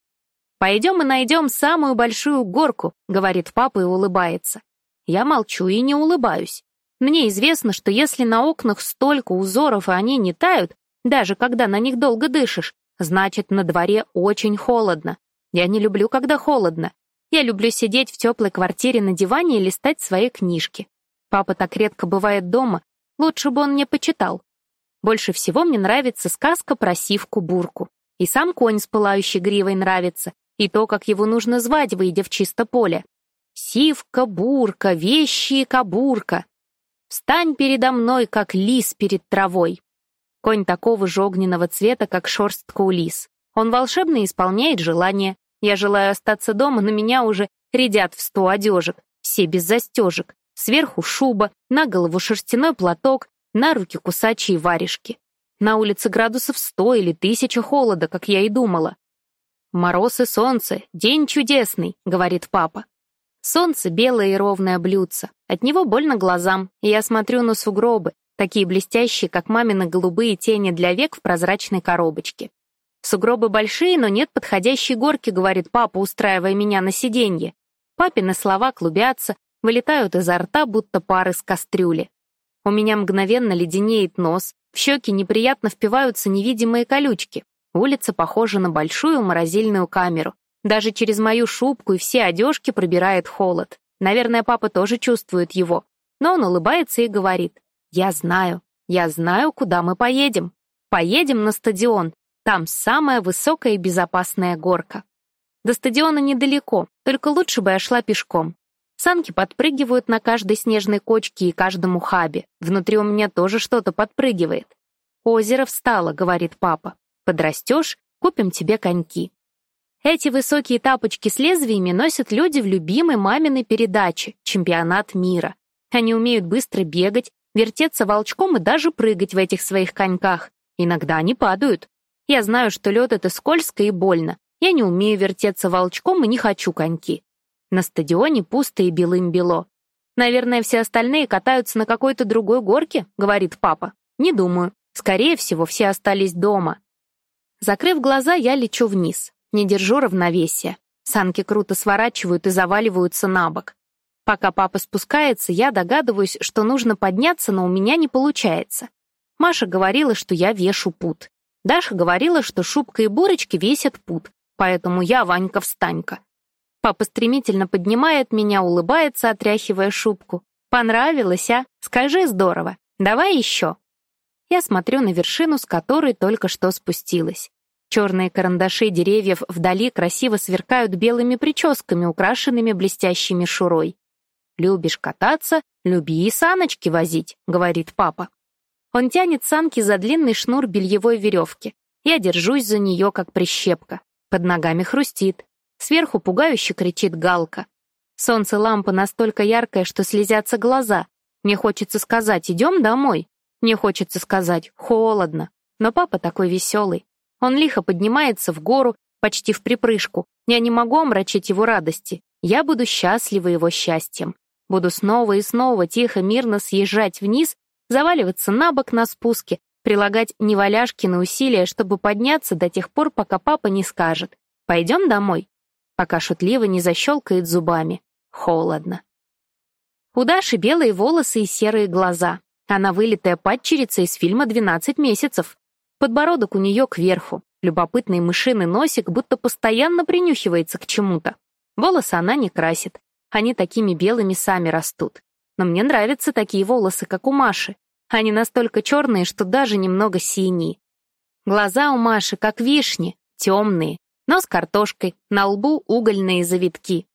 «Пойдем и найдем самую большую горку», — говорит папа и улыбается. Я молчу и не улыбаюсь. Мне известно, что если на окнах столько узоров, и они не тают, даже когда на них долго дышишь, значит, на дворе очень холодно. Я не люблю, когда холодно. Я люблю сидеть в теплой квартире на диване и листать свои книжки. Папа так редко бывает дома, лучше бы он мне почитал. Больше всего мне нравится сказка про сивку-бурку. И сам конь с пылающей гривой нравится, и то, как его нужно звать, выйдя в чисто поле. Сивка-бурка, вещи-кабурка. Встань передо мной, как лис перед травой. Конь такого же огненного цвета, как шерстка у лис. Он волшебно исполняет желания. Я желаю остаться дома, но меня уже рядят в сто одежек, все без застежек. Сверху шуба, на голову шерстяной платок, на руки кусачие варежки. На улице градусов сто или тысяча холода, как я и думала. «Мороз и солнце, день чудесный», — говорит папа. Солнце — белое и ровное блюдце. От него больно глазам, и я смотрю на сугробы, такие блестящие, как мамины голубые тени для век в прозрачной коробочке. Сугробы большие, но нет подходящей горки, говорит папа, устраивая меня на сиденье. Папины слова клубятся, вылетают изо рта, будто пар из кастрюли. У меня мгновенно леденеет нос, в щеки неприятно впиваются невидимые колючки. Улица похожа на большую морозильную камеру. Даже через мою шубку и все одежки пробирает холод. Наверное, папа тоже чувствует его. Но он улыбается и говорит, «Я знаю, я знаю, куда мы поедем. Поедем на стадион. Там самая высокая и безопасная горка». До стадиона недалеко, только лучше бы я шла пешком. Санки подпрыгивают на каждой снежной кочке и каждом ухабе. Внутри у меня тоже что-то подпрыгивает. «Озеро встало», — говорит папа. «Подрастешь, купим тебе коньки». Эти высокие тапочки с лезвиями носят люди в любимой маминой передаче «Чемпионат мира». Они умеют быстро бегать, вертеться волчком и даже прыгать в этих своих коньках. Иногда они падают. Я знаю, что лед — это скользко и больно. Я не умею вертеться волчком и не хочу коньки. На стадионе пусто и белым-бело. Наверное, все остальные катаются на какой-то другой горке, говорит папа. Не думаю. Скорее всего, все остались дома. Закрыв глаза, я лечу вниз. Не держу равновесия. Санки круто сворачивают и заваливаются на бок. Пока папа спускается, я догадываюсь, что нужно подняться, но у меня не получается. Маша говорила, что я вешу пут. Даша говорила, что шубка и бурочки весят пут, поэтому я Ванька-встанька. Папа стремительно поднимает меня, улыбается, отряхивая шубку. «Понравилось, а? Скажи здорово. Давай еще». Я смотрю на вершину, с которой только что спустилась. Черные карандаши деревьев вдали красиво сверкают белыми прическами, украшенными блестящей шурой. «Любишь кататься? Люби и саночки возить», — говорит папа. Он тянет санки за длинный шнур бельевой веревки. Я держусь за нее, как прищепка. Под ногами хрустит. Сверху пугающе кричит галка. Солнце лампа настолько яркое, что слезятся глаза. Мне хочется сказать «идем домой». Мне хочется сказать «холодно». Но папа такой веселый. Он лихо поднимается в гору, почти в припрыжку. Я не могу омрачить его радости. Я буду счастлива его счастьем. Буду снова и снова тихо, мирно съезжать вниз, заваливаться на бок на спуске, прилагать неваляшкины усилия, чтобы подняться до тех пор, пока папа не скажет «Пойдем домой», пока шутливо не защелкает зубами. Холодно. У Даши белые волосы и серые глаза. Она вылитая падчерица из фильма «12 месяцев». Подбородок у нее кверху. Любопытный мышиный носик будто постоянно принюхивается к чему-то. Волосы она не красит. Они такими белыми сами растут. Но мне нравятся такие волосы, как у Маши. Они настолько черные, что даже немного синие. Глаза у Маши, как вишни, темные, Нос картошкой, на лбу угольные завитки.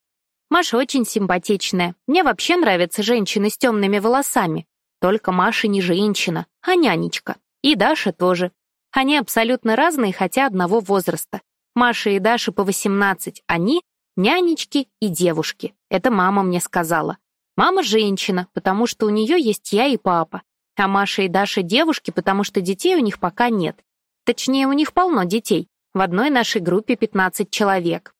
Маша очень симпатичная. Мне вообще нравятся женщины с темными волосами. Только Маша не женщина, а нянечка. И Даша тоже. Они абсолютно разные, хотя одного возраста. Маша и Даша по 18, они — нянечки и девушки. Это мама мне сказала. Мама женщина, потому что у нее есть я и папа. А Маша и Даша девушки, потому что детей у них пока нет. Точнее, у них полно детей. В одной нашей группе 15 человек.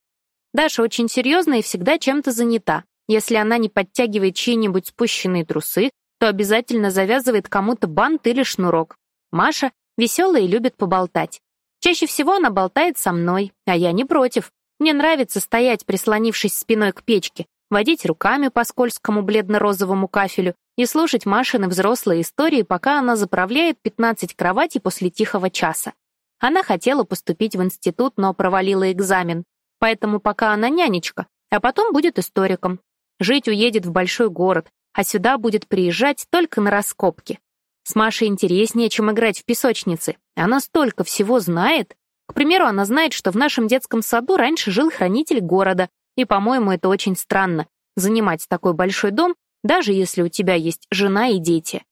Даша очень серьезная и всегда чем-то занята. Если она не подтягивает чьи-нибудь спущенные трусы, то обязательно завязывает кому-то бант или шнурок. Маша веселая и любит поболтать. Чаще всего она болтает со мной, а я не против. Мне нравится стоять, прислонившись спиной к печке, водить руками по скользкому бледно-розовому кафелю и слушать Машины взрослые истории, пока она заправляет 15 кроватей после тихого часа. Она хотела поступить в институт, но провалила экзамен. Поэтому пока она нянечка, а потом будет историком. Жить уедет в большой город, а сюда будет приезжать только на раскопки. С Машей интереснее, чем играть в песочнице. Она столько всего знает. К примеру, она знает, что в нашем детском саду раньше жил хранитель города, и, по-моему, это очень странно — занимать такой большой дом, даже если у тебя есть жена и дети.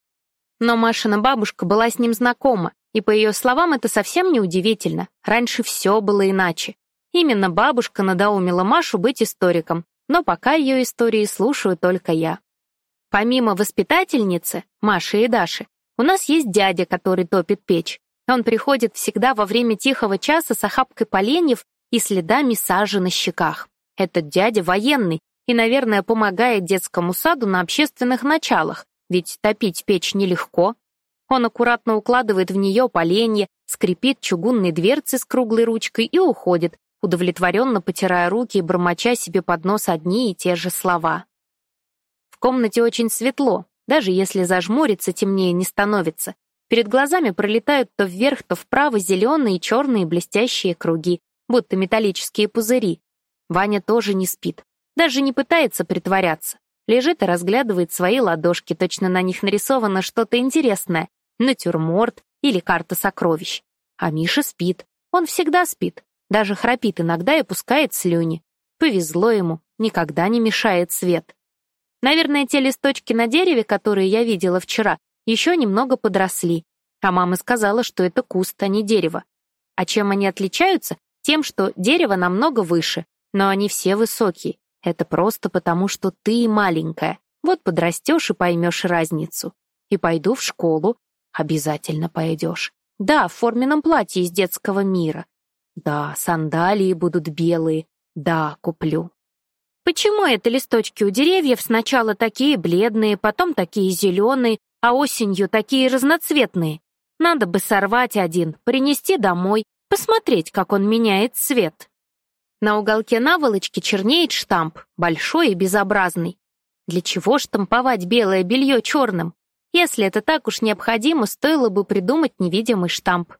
Но Машина бабушка была с ним знакома, и по ее словам, это совсем не удивительно. Раньше все было иначе. Именно бабушка надоумила Машу быть историком, но пока ее истории слушаю только я. Помимо воспитательницы, Маши и Даши, у нас есть дядя, который топит печь. Он приходит всегда во время тихого часа с охапкой поленьев и следами сажи на щеках. Этот дядя военный и, наверное, помогает детскому саду на общественных началах, ведь топить печь нелегко, он аккуратно укладывает в нее поленья, скрипит чугунной дверцы с круглой ручкой и уходит, удовлетворенно потирая руки и бормоча себе под нос одни и те же слова. В комнате очень светло, даже если зажмуриться, темнее не становится. Перед глазами пролетают то вверх, то вправо зеленые, черные блестящие круги, будто металлические пузыри. Ваня тоже не спит, даже не пытается притворяться. Лежит и разглядывает свои ладошки, точно на них нарисовано что-то интересное, натюрморт или карта сокровищ. А Миша спит. Он всегда спит. Даже храпит иногда и пускает слюни. Повезло ему, никогда не мешает свет. Наверное, те листочки на дереве, которые я видела вчера, еще немного подросли. А мама сказала, что это куст, а не дерево. А чем они отличаются? Тем, что дерево намного выше, но они все высокие. Это просто потому, что ты маленькая. Вот подрастешь и поймешь разницу. И пойду в школу, Обязательно пойдешь. Да, в форменном платье из детского мира. Да, сандалии будут белые. Да, куплю. Почему это листочки у деревьев сначала такие бледные, потом такие зеленые, а осенью такие разноцветные? Надо бы сорвать один, принести домой, посмотреть, как он меняет цвет. На уголке наволочки чернеет штамп, большой и безобразный. Для чего штамповать белое белье черным? Если это так уж необходимо, стоило бы придумать невидимый штамп.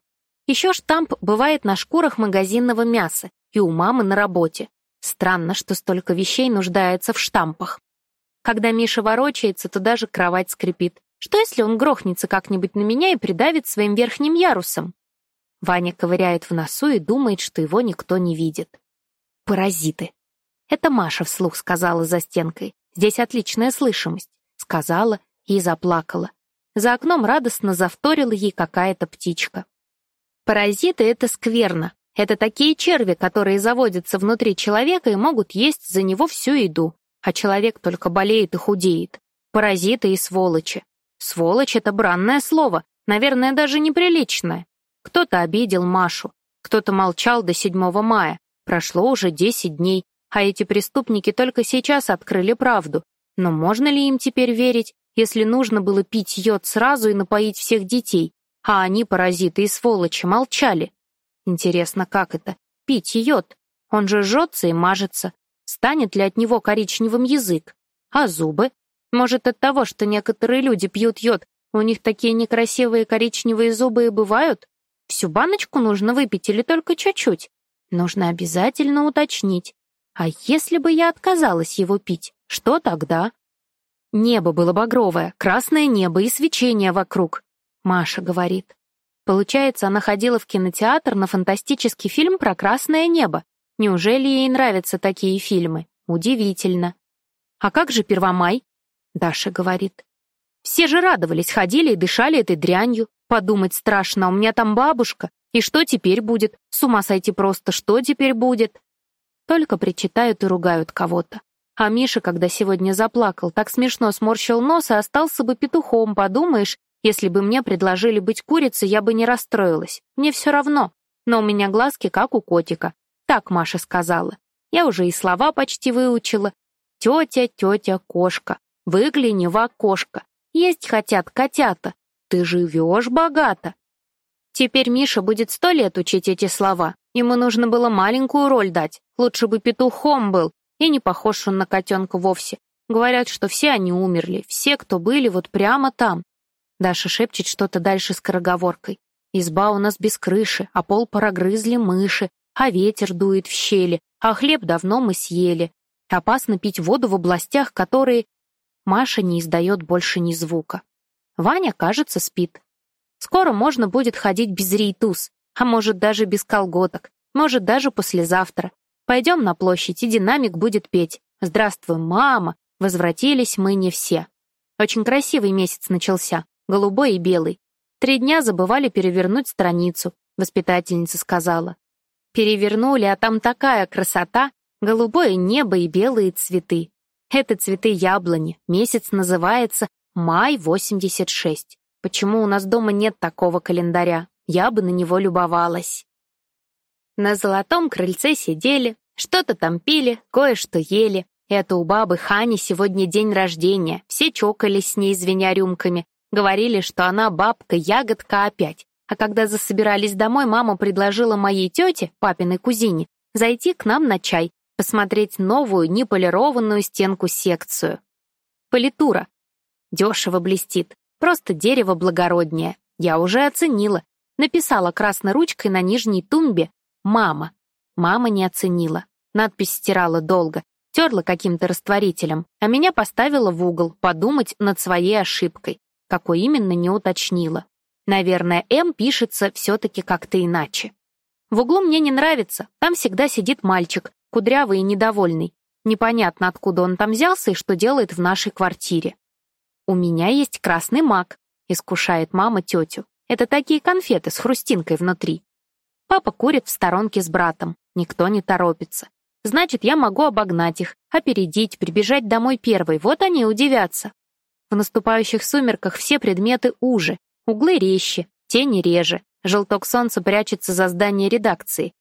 Еще штамп бывает на шкурах магазинного мяса и у мамы на работе. Странно, что столько вещей нуждается в штампах. Когда Миша ворочается, то даже кровать скрипит. Что если он грохнется как-нибудь на меня и придавит своим верхним ярусом? Ваня ковыряет в носу и думает, что его никто не видит. Паразиты. Это Маша вслух сказала за стенкой. Здесь отличная слышимость. Сказала и заплакала. За окном радостно завторила ей какая-то птичка. Паразиты — это скверно. Это такие черви, которые заводятся внутри человека и могут есть за него всю еду, а человек только болеет и худеет. Паразиты и сволочи. Сволочь — это бранное слово, наверное, даже неприличное. Кто-то обидел Машу, кто-то молчал до 7 мая. Прошло уже 10 дней, а эти преступники только сейчас открыли правду. Но можно ли им теперь верить, если нужно было пить йод сразу и напоить всех детей, а они, паразиты и сволочи, молчали? Интересно, как это? Пить йод. Он же жжется и мажется. Станет ли от него коричневым язык? А зубы? Может, от того, что некоторые люди пьют йод, у них такие некрасивые коричневые зубы и бывают? Всю баночку нужно выпить или только чуть-чуть? Нужно обязательно уточнить. А если бы я отказалась его пить, что тогда? Небо было багровое, красное небо и свечение вокруг. Маша говорит. Получается, она ходила в кинотеатр на фантастический фильм про красное небо. Неужели ей нравятся такие фильмы? Удивительно. А как же Первомай? Даша говорит. Все же радовались, ходили и дышали этой дрянью. Подумать страшно, у меня там бабушка. И что теперь будет? С ума сойти просто, что теперь будет? Только причитают и ругают кого-то. А Миша, когда сегодня заплакал, так смешно сморщил нос и остался бы петухом, подумаешь, если бы мне предложили быть курицей, я бы не расстроилась. Мне все равно. Но у меня глазки, как у котика. Так Маша сказала. Я уже и слова почти выучила. Тетя, тетя, кошка. Выгляни в окошко. Есть хотят котята. Ты живешь богато. Теперь Миша будет сто лет учить эти слова. Ему нужно было маленькую роль дать. Лучше бы петухом был. И не похож он на котенка вовсе. Говорят, что все они умерли. Все, кто были вот прямо там. Даша шепчет что-то дальше скороговоркой. Изба у нас без крыши, а пол прогрызли мыши, а ветер дует в щели, а хлеб давно мы съели. Опасно пить воду в областях, которые... Маша не издает больше ни звука. Ваня, кажется, спит. Скоро можно будет ходить без рейтуз, а может даже без колготок, может даже послезавтра. Пойдем на площадь, и динамик будет петь. «Здравствуй, мама! Возвратились мы не все». Очень красивый месяц начался голубой и белый. Три дня забывали перевернуть страницу, воспитательница сказала. Перевернули, а там такая красота, голубое небо и белые цветы. Это цветы яблони, месяц называется май-86. Почему у нас дома нет такого календаря? Я бы на него любовалась. На золотом крыльце сидели, что-то там пили, кое-что ели. Это у бабы Хани сегодня день рождения, все чокались с ней, звеня рюмками, Говорили, что она бабка-ягодка опять. А когда засобирались домой, мама предложила моей тете, папиной кузине, зайти к нам на чай, посмотреть новую неполированную стенку-секцию. Политура. Дешево блестит. Просто дерево благороднее. Я уже оценила. Написала красной ручкой на нижней тумбе «Мама». Мама не оценила. Надпись стирала долго, терла каким-то растворителем, а меня поставила в угол подумать над своей ошибкой. Какой именно, не уточнила. Наверное, М пишется все-таки как-то иначе. В углу мне не нравится, там всегда сидит мальчик, кудрявый и недовольный. Непонятно, откуда он там взялся и что делает в нашей квартире. «У меня есть красный мак», — искушает мама тетю. «Это такие конфеты с хрустинкой внутри». Папа курит в сторонке с братом, никто не торопится. Значит, я могу обогнать их, опередить, прибежать домой первой, вот они удивятся. В наступающих сумерках все предметы уже, углы резче, тени реже, желток солнца прячется за здание редакции.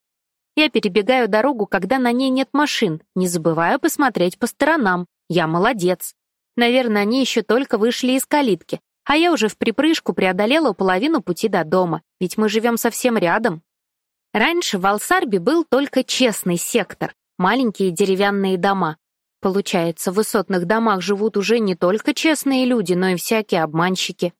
Я перебегаю дорогу, когда на ней нет машин, не забываю посмотреть по сторонам. Я молодец. Наверное, они еще только вышли из калитки, а я уже в припрыжку преодолела половину пути до дома, ведь мы живем совсем рядом. Раньше в Алсарбе был только честный сектор, маленькие деревянные дома. Получается, в высотных домах живут уже не только честные люди, но и всякие обманщики.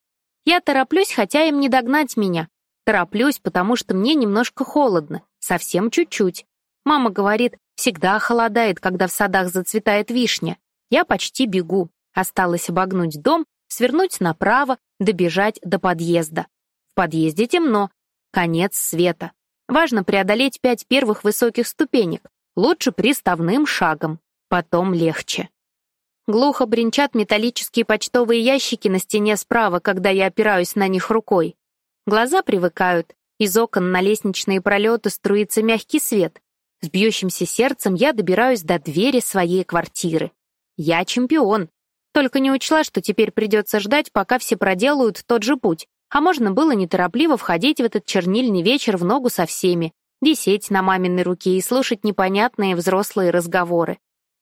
Я тороплюсь, хотя им не догнать меня. Тороплюсь, потому что мне немножко холодно, совсем чуть-чуть. Мама говорит, всегда холодает, когда в садах зацветает вишня. Я почти бегу. Осталось обогнуть дом, свернуть направо, добежать до подъезда. В подъезде темно. Конец света. Важно преодолеть пять первых высоких ступенек. Лучше приставным шагом. Потом легче. Глухо бренчат металлические почтовые ящики на стене справа, когда я опираюсь на них рукой. Глаза привыкают. Из окон на лестничные пролеты струится мягкий свет. С бьющимся сердцем я добираюсь до двери своей квартиры. Я чемпион. Только не учла, что теперь придется ждать, пока все проделают тот же путь. А можно было неторопливо входить в этот чернильный вечер в ногу со всеми, висеть на маминой руке и слушать непонятные взрослые разговоры.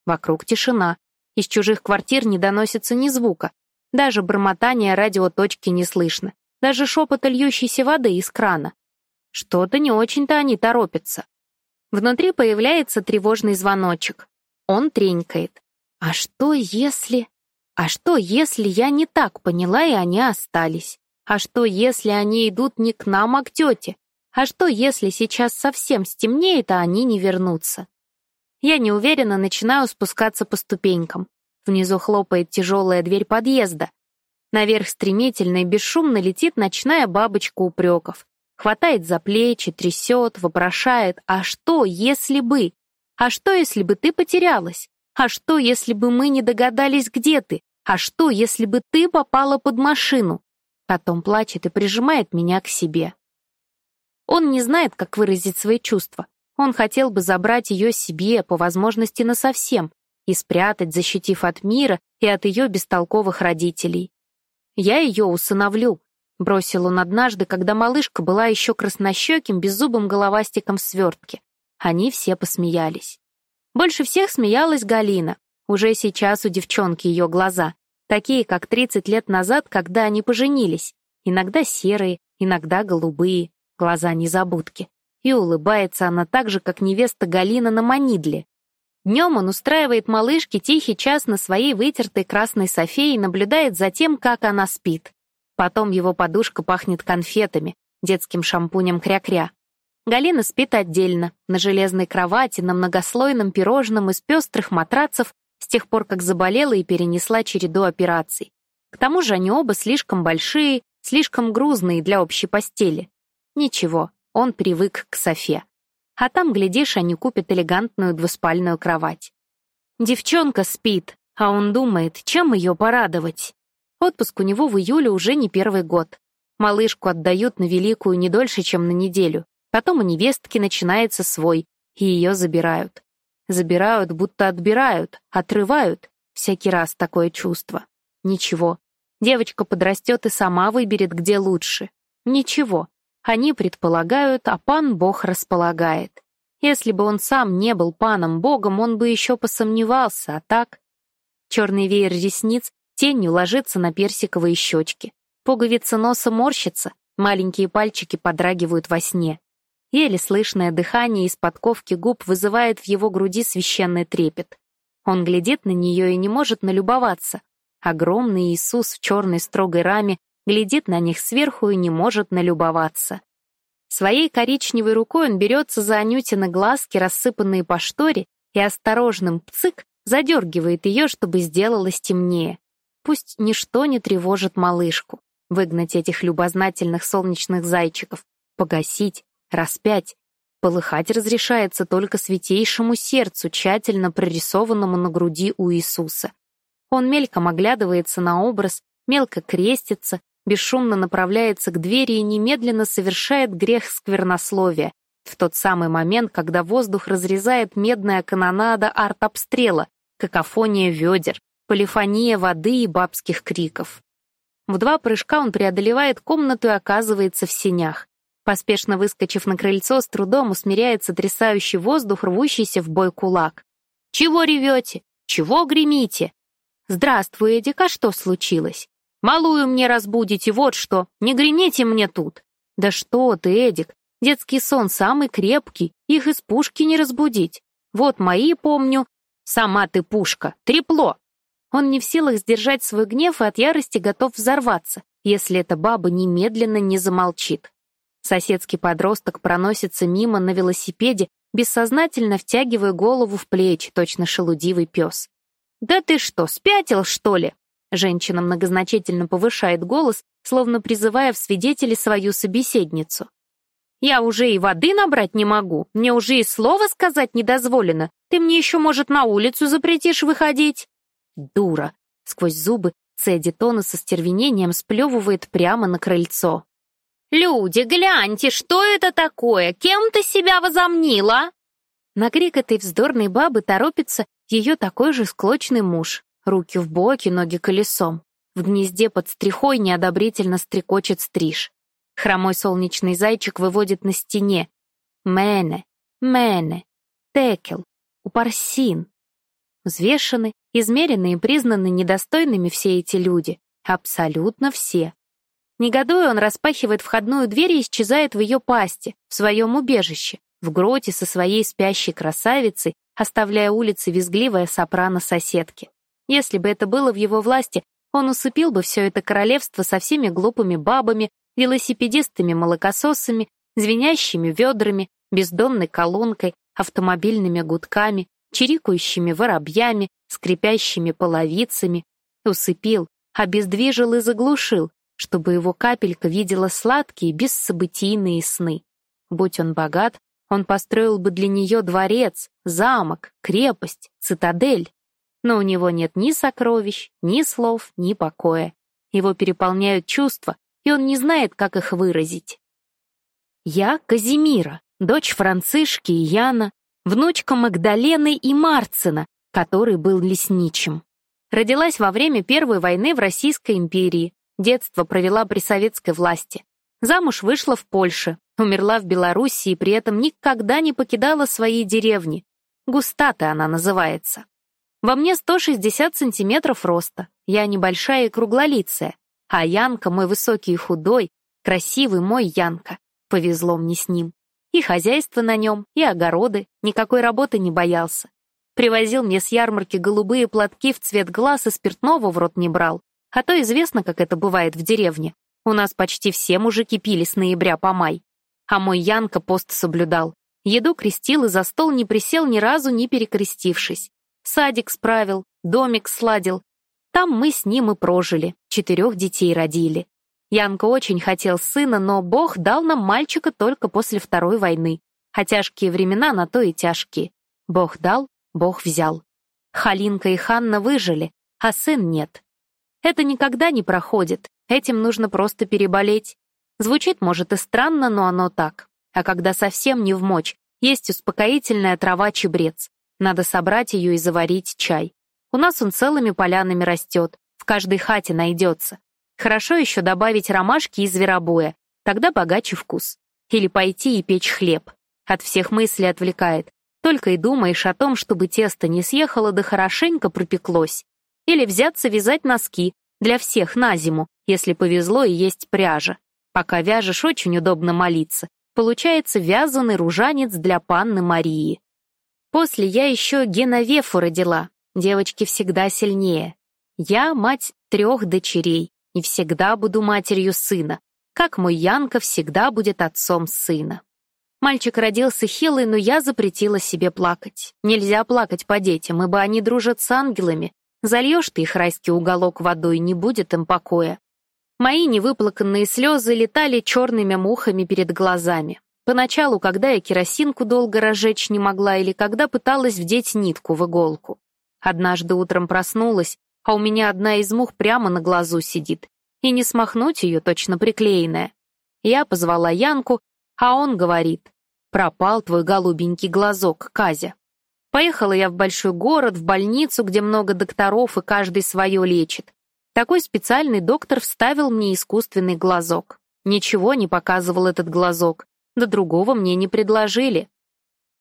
Вокруг тишина. Из чужих квартир не доносится ни звука. Даже бормотание радиоточки не слышно. Даже шепот льющейся воды из крана. Что-то не очень-то они торопятся. Внутри появляется тревожный звоночек. Он тренькает. А что если... А что если я не так поняла, и они остались? А что если они идут не к нам, а к тете? А что если сейчас совсем стемнеет, а они не вернутся? Я неуверенно начинаю спускаться по ступенькам. Внизу хлопает тяжелая дверь подъезда. Наверх стремительно и бесшумно летит ночная бабочка упреков. Хватает за плечи, трясет, вопрошает «А что, если бы? А что, если бы ты потерялась? А что, если бы мы не догадались, где ты? А что, если бы ты попала под машину? Потом плачет и прижимает меня к себе. Он не знает, как выразить свои чувства. Он хотел бы забрать ее себе, по возможности насовсем, и спрятать, защитив от мира и от ее бестолковых родителей. «Я ее усыновлю», — бросил он однажды, когда малышка была еще краснощеким, беззубым головастиком в свертке. Они все посмеялись. Больше всех смеялась Галина. Уже сейчас у девчонки ее глаза. Такие, как 30 лет назад, когда они поженились. Иногда серые, иногда голубые. Глаза незабудки. И улыбается она так же, как невеста Галина на Манидле. Днем он устраивает малышке тихий час на своей вытертой красной софе и наблюдает за тем, как она спит. Потом его подушка пахнет конфетами, детским шампунем кря-кря. Галина спит отдельно, на железной кровати, на многослойном пирожном из пестрых матрацев с тех пор, как заболела и перенесла череду операций. К тому же они оба слишком большие, слишком грузные для общей постели. Ничего, он привык к Софе. А там, глядишь, они купят элегантную двуспальную кровать. Девчонка спит, а он думает, чем ее порадовать. Отпуск у него в июле уже не первый год. Малышку отдают на великую не дольше, чем на неделю. Потом у невестки начинается свой, и ее забирают. Забирают, будто отбирают, отрывают. Всякий раз такое чувство. Ничего. Девочка подрастет и сама выберет, где лучше. Ничего. Они предполагают, а пан Бог располагает. Если бы он сам не был паном Богом, он бы еще посомневался, а так... Черный веер ресниц тенью ложится на персиковые щечки. Пуговица носа морщится, маленькие пальчики подрагивают во сне. Еле слышное дыхание из подковки губ вызывает в его груди священный трепет. Он глядит на нее и не может налюбоваться. Огромный Иисус в черной строгой раме глядит на них сверху и не может налюбоваться. Своей коричневой рукой он берется за Анютины глазки, рассыпанные по шторе, и осторожным пцик задергивает ее, чтобы сделалось темнее. Пусть ничто не тревожит малышку. Выгнать этих любознательных солнечных зайчиков, погасить, распять. Полыхать разрешается только святейшему сердцу, тщательно прорисованному на груди у Иисуса. Он мельком оглядывается на образ, мелко крестится, бесшумно направляется к двери и немедленно совершает грех сквернословия, в тот самый момент, когда воздух разрезает медная канонада арт-обстрела, какофония ведер, полифония воды и бабских криков. В два прыжка он преодолевает комнату и оказывается в сенях. Поспешно выскочив на крыльцо, с трудом усмиряет сотрясающий воздух, рвущийся в бой кулак. «Чего ревете? Чего гремите?» «Здравствуй, Эдик, а что случилось?» «Малую мне разбудите, вот что, не гремите мне тут!» «Да что ты, Эдик, детский сон самый крепкий, их из пушки не разбудить. Вот мои, помню, сама ты пушка, трепло!» Он не в силах сдержать свой гнев и от ярости готов взорваться, если эта баба немедленно не замолчит. Соседский подросток проносится мимо на велосипеде, бессознательно втягивая голову в плечи, точно шелудивый пес. «Да ты что, спятил, что ли?» Женщина многозначительно повышает голос, словно призывая в свидетели свою собеседницу. «Я уже и воды набрать не могу, мне уже и слова сказать не дозволено. Ты мне еще, может, на улицу запретишь выходить?» «Дура!» — сквозь зубы цедит он и со стервенением сплевывает прямо на крыльцо. «Люди, гляньте, что это такое? Кем ты себя возомнила?» На крик этой вздорной бабы торопится ее такой же склочный муж. Руки в боки, ноги колесом. В гнезде под стрихой неодобрительно стрекочет стриж. Хромой солнечный зайчик выводит на стене. Мене, мене, текел, упарсин. Взвешены, измерены и признаны недостойными все эти люди. Абсолютно все. Негодуя, он распахивает входную дверь и исчезает в ее пасти, в своем убежище, в гроте со своей спящей красавицей, оставляя улицы визгливая сопрано соседки. Если бы это было в его власти, он усыпил бы все это королевство со всеми глупыми бабами, велосипедистами-молокососами, звенящими ведрами, бездонной колонкой, автомобильными гудками, чирикающими воробьями, скрипящими половицами. Усыпил, обездвижил и заглушил, чтобы его капелька видела сладкие, бессобытийные сны. Будь он богат, он построил бы для нее дворец, замок, крепость, цитадель. Но у него нет ни сокровищ, ни слов, ни покоя. Его переполняют чувства, и он не знает, как их выразить. Я Казимира, дочь Францишки и Яна, внучка Магдалены и Марцина, который был лесничим. Родилась во время Первой войны в Российской империи, Детство провела при советской власти. Замуж вышла в Польше, умерла в Белоруссии и при этом никогда не покидала свои деревни. Густата она называется. Во мне 160 сантиметров роста, я небольшая и круглолицая, а Янка мой высокий и худой, красивый мой Янка. Повезло мне с ним. И хозяйство на нем, и огороды, никакой работы не боялся. Привозил мне с ярмарки голубые платки в цвет глаз и спиртного в рот не брал. А то известно, как это бывает в деревне. У нас почти все мужики пили с ноября по май. А мой Янка пост соблюдал. Еду крестил и за стол не присел ни разу, не перекрестившись. Садик справил, домик сладил. Там мы с ним и прожили, четырех детей родили. Янка очень хотел сына, но Бог дал нам мальчика только после Второй войны. А тяжкие времена на то и тяжкие. Бог дал, Бог взял. Халинка и Ханна выжили, а сын нет. Это никогда не проходит, этим нужно просто переболеть. Звучит, может, и странно, но оно так. А когда совсем не в мочь, есть успокоительная трава чебрец. Надо собрать ее и заварить чай. У нас он целыми полянами растет, в каждой хате найдется. Хорошо еще добавить ромашки и зверобоя, тогда богаче вкус. Или пойти и печь хлеб. От всех мыслей отвлекает. Только и думаешь о том, чтобы тесто не съехало да хорошенько пропеклось. Или взяться вязать носки для всех на зиму, если повезло и есть пряжа. Пока вяжешь, очень удобно молиться. Получается вязаный ружанец для панны Марии. После я еще Геновефу родила. Девочки всегда сильнее. Я мать трех дочерей и всегда буду матерью сына, как мой Янка всегда будет отцом сына. Мальчик родился хилый, но я запретила себе плакать. Нельзя плакать по детям, ибо они дружат с ангелами, Зальешь ты их райский уголок водой, не будет им покоя. Мои невыплаканные слезы летали черными мухами перед глазами. Поначалу, когда я керосинку долго разжечь не могла или когда пыталась вдеть нитку в иголку. Однажды утром проснулась, а у меня одна из мух прямо на глазу сидит, и не смахнуть ее точно приклеенная. Я позвала Янку, а он говорит, «Пропал твой голубенький глазок, Казя». Поехала я в большой город, в больницу, где много докторов, и каждый свое лечит. Такой специальный доктор вставил мне искусственный глазок. Ничего не показывал этот глазок. Да другого мне не предложили.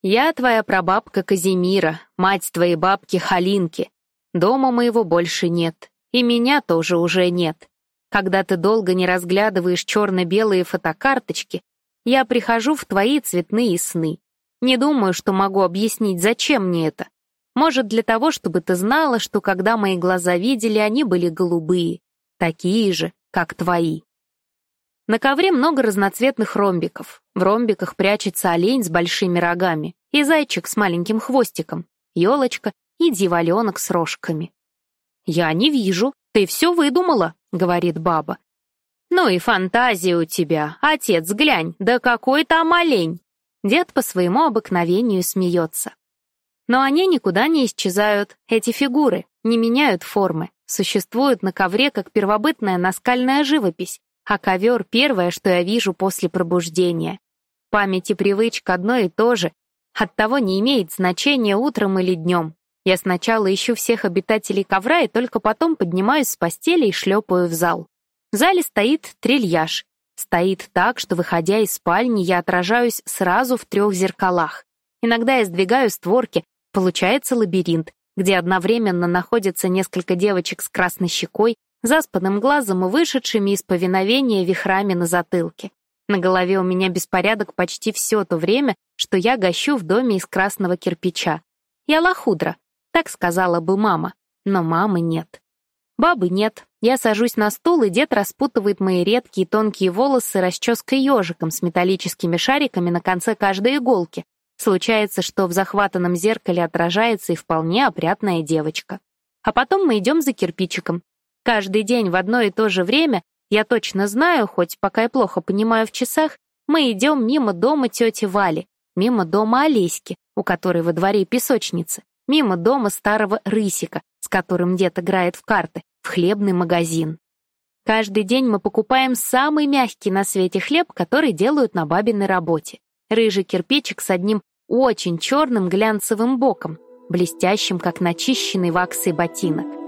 Я твоя прабабка Казимира, мать твоей бабки Халинки. Дома моего больше нет. И меня тоже уже нет. Когда ты долго не разглядываешь черно-белые фотокарточки, я прихожу в твои цветные сны. Не думаю, что могу объяснить, зачем мне это. Может, для того, чтобы ты знала, что когда мои глаза видели, они были голубые, такие же, как твои. На ковре много разноцветных ромбиков. В ромбиках прячется олень с большими рогами и зайчик с маленьким хвостиком, елочка и дьяволенок с рожками. «Я не вижу, ты все выдумала», — говорит баба. «Ну и фантазия у тебя, отец, глянь, да какой там олень!» Дед по своему обыкновению смеется. Но они никуда не исчезают, эти фигуры, не меняют формы, существуют на ковре как первобытная наскальная живопись, а ковер — первое, что я вижу после пробуждения. Память и привычка одно и то же, оттого не имеет значения утром или днем. Я сначала ищу всех обитателей ковра и только потом поднимаюсь с постели и шлепаю в зал. В зале стоит трильяж. Стоит так, что, выходя из спальни, я отражаюсь сразу в трех зеркалах. Иногда я сдвигаю створки, получается лабиринт, где одновременно находятся несколько девочек с красной щекой, заспанным глазом и вышедшими из повиновения вихрами на затылке. На голове у меня беспорядок почти все то время, что я гощу в доме из красного кирпича. Я лохудра, так сказала бы мама, но мамы нет. Бабы нет. Я сажусь на стул, и дед распутывает мои редкие тонкие волосы расческой ежиком с металлическими шариками на конце каждой иголки. Случается, что в захватанном зеркале отражается и вполне опрятная девочка. А потом мы идем за кирпичиком. Каждый день в одно и то же время, я точно знаю, хоть пока я плохо понимаю в часах, мы идем мимо дома тети Вали, мимо дома Олеськи, у которой во дворе песочница, мимо дома старого Рысика, с которым дед играет в карты, в хлебный магазин. Каждый день мы покупаем самый мягкий на свете хлеб, который делают на бабиной работе. Рыжий кирпичик с одним очень черным глянцевым боком, блестящим, как начищенный ваксой ботинок.